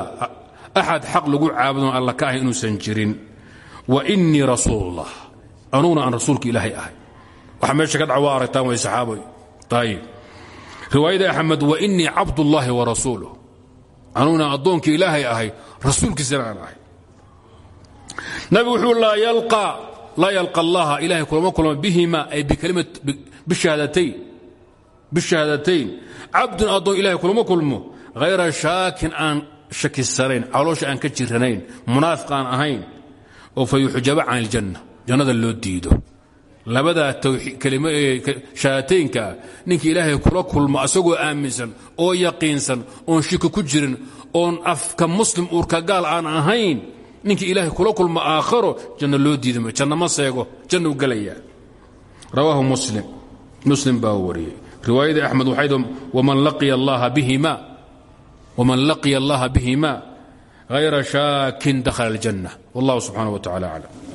axad xaq lagu caabudon alla ka ahay inuusan jirin. Wa inii rasuulullah. Anuguna aan rasuulka ilaahay ahay. Waxa meesha ka dhaca waa aragtaan way saxaabay. Ayib riwaayada axmed wa inii cabdullaahi wa rasuuluh. Anuguna addoonkii ilaahay ahay rasuulkiisana aan ahay nabigu wuxuu laa yalqa allaha ilahay kulama kulma bihima ay bishahaadatayn cabdun addoon ilahay kulama kulmo hayra shaakin aan shakisanayn caloosha aan ka jiranayn munaafiq aan ahayn oo fa yuxjaba can iljanna jannada loo diido. Labadaa shahaataynkaa ninka ilaahay kula kulmo asagoo aaminsan oo yaqiinsan oon shiko ku jirin oon afka muslim uurka gaal aan ahayn ninka ilaahay kula kulmo aakharo janno loo diidama janno ma seego jannuu gelayaa rawaahu muslim. Muslim baa wariyey. Riwaayadii axmed waxayd waman laqiya allaha bihima waman laqiya allaha bihima hayra shaakin dakhala aljanna. Wallahu subxaanaه wa tacala aclam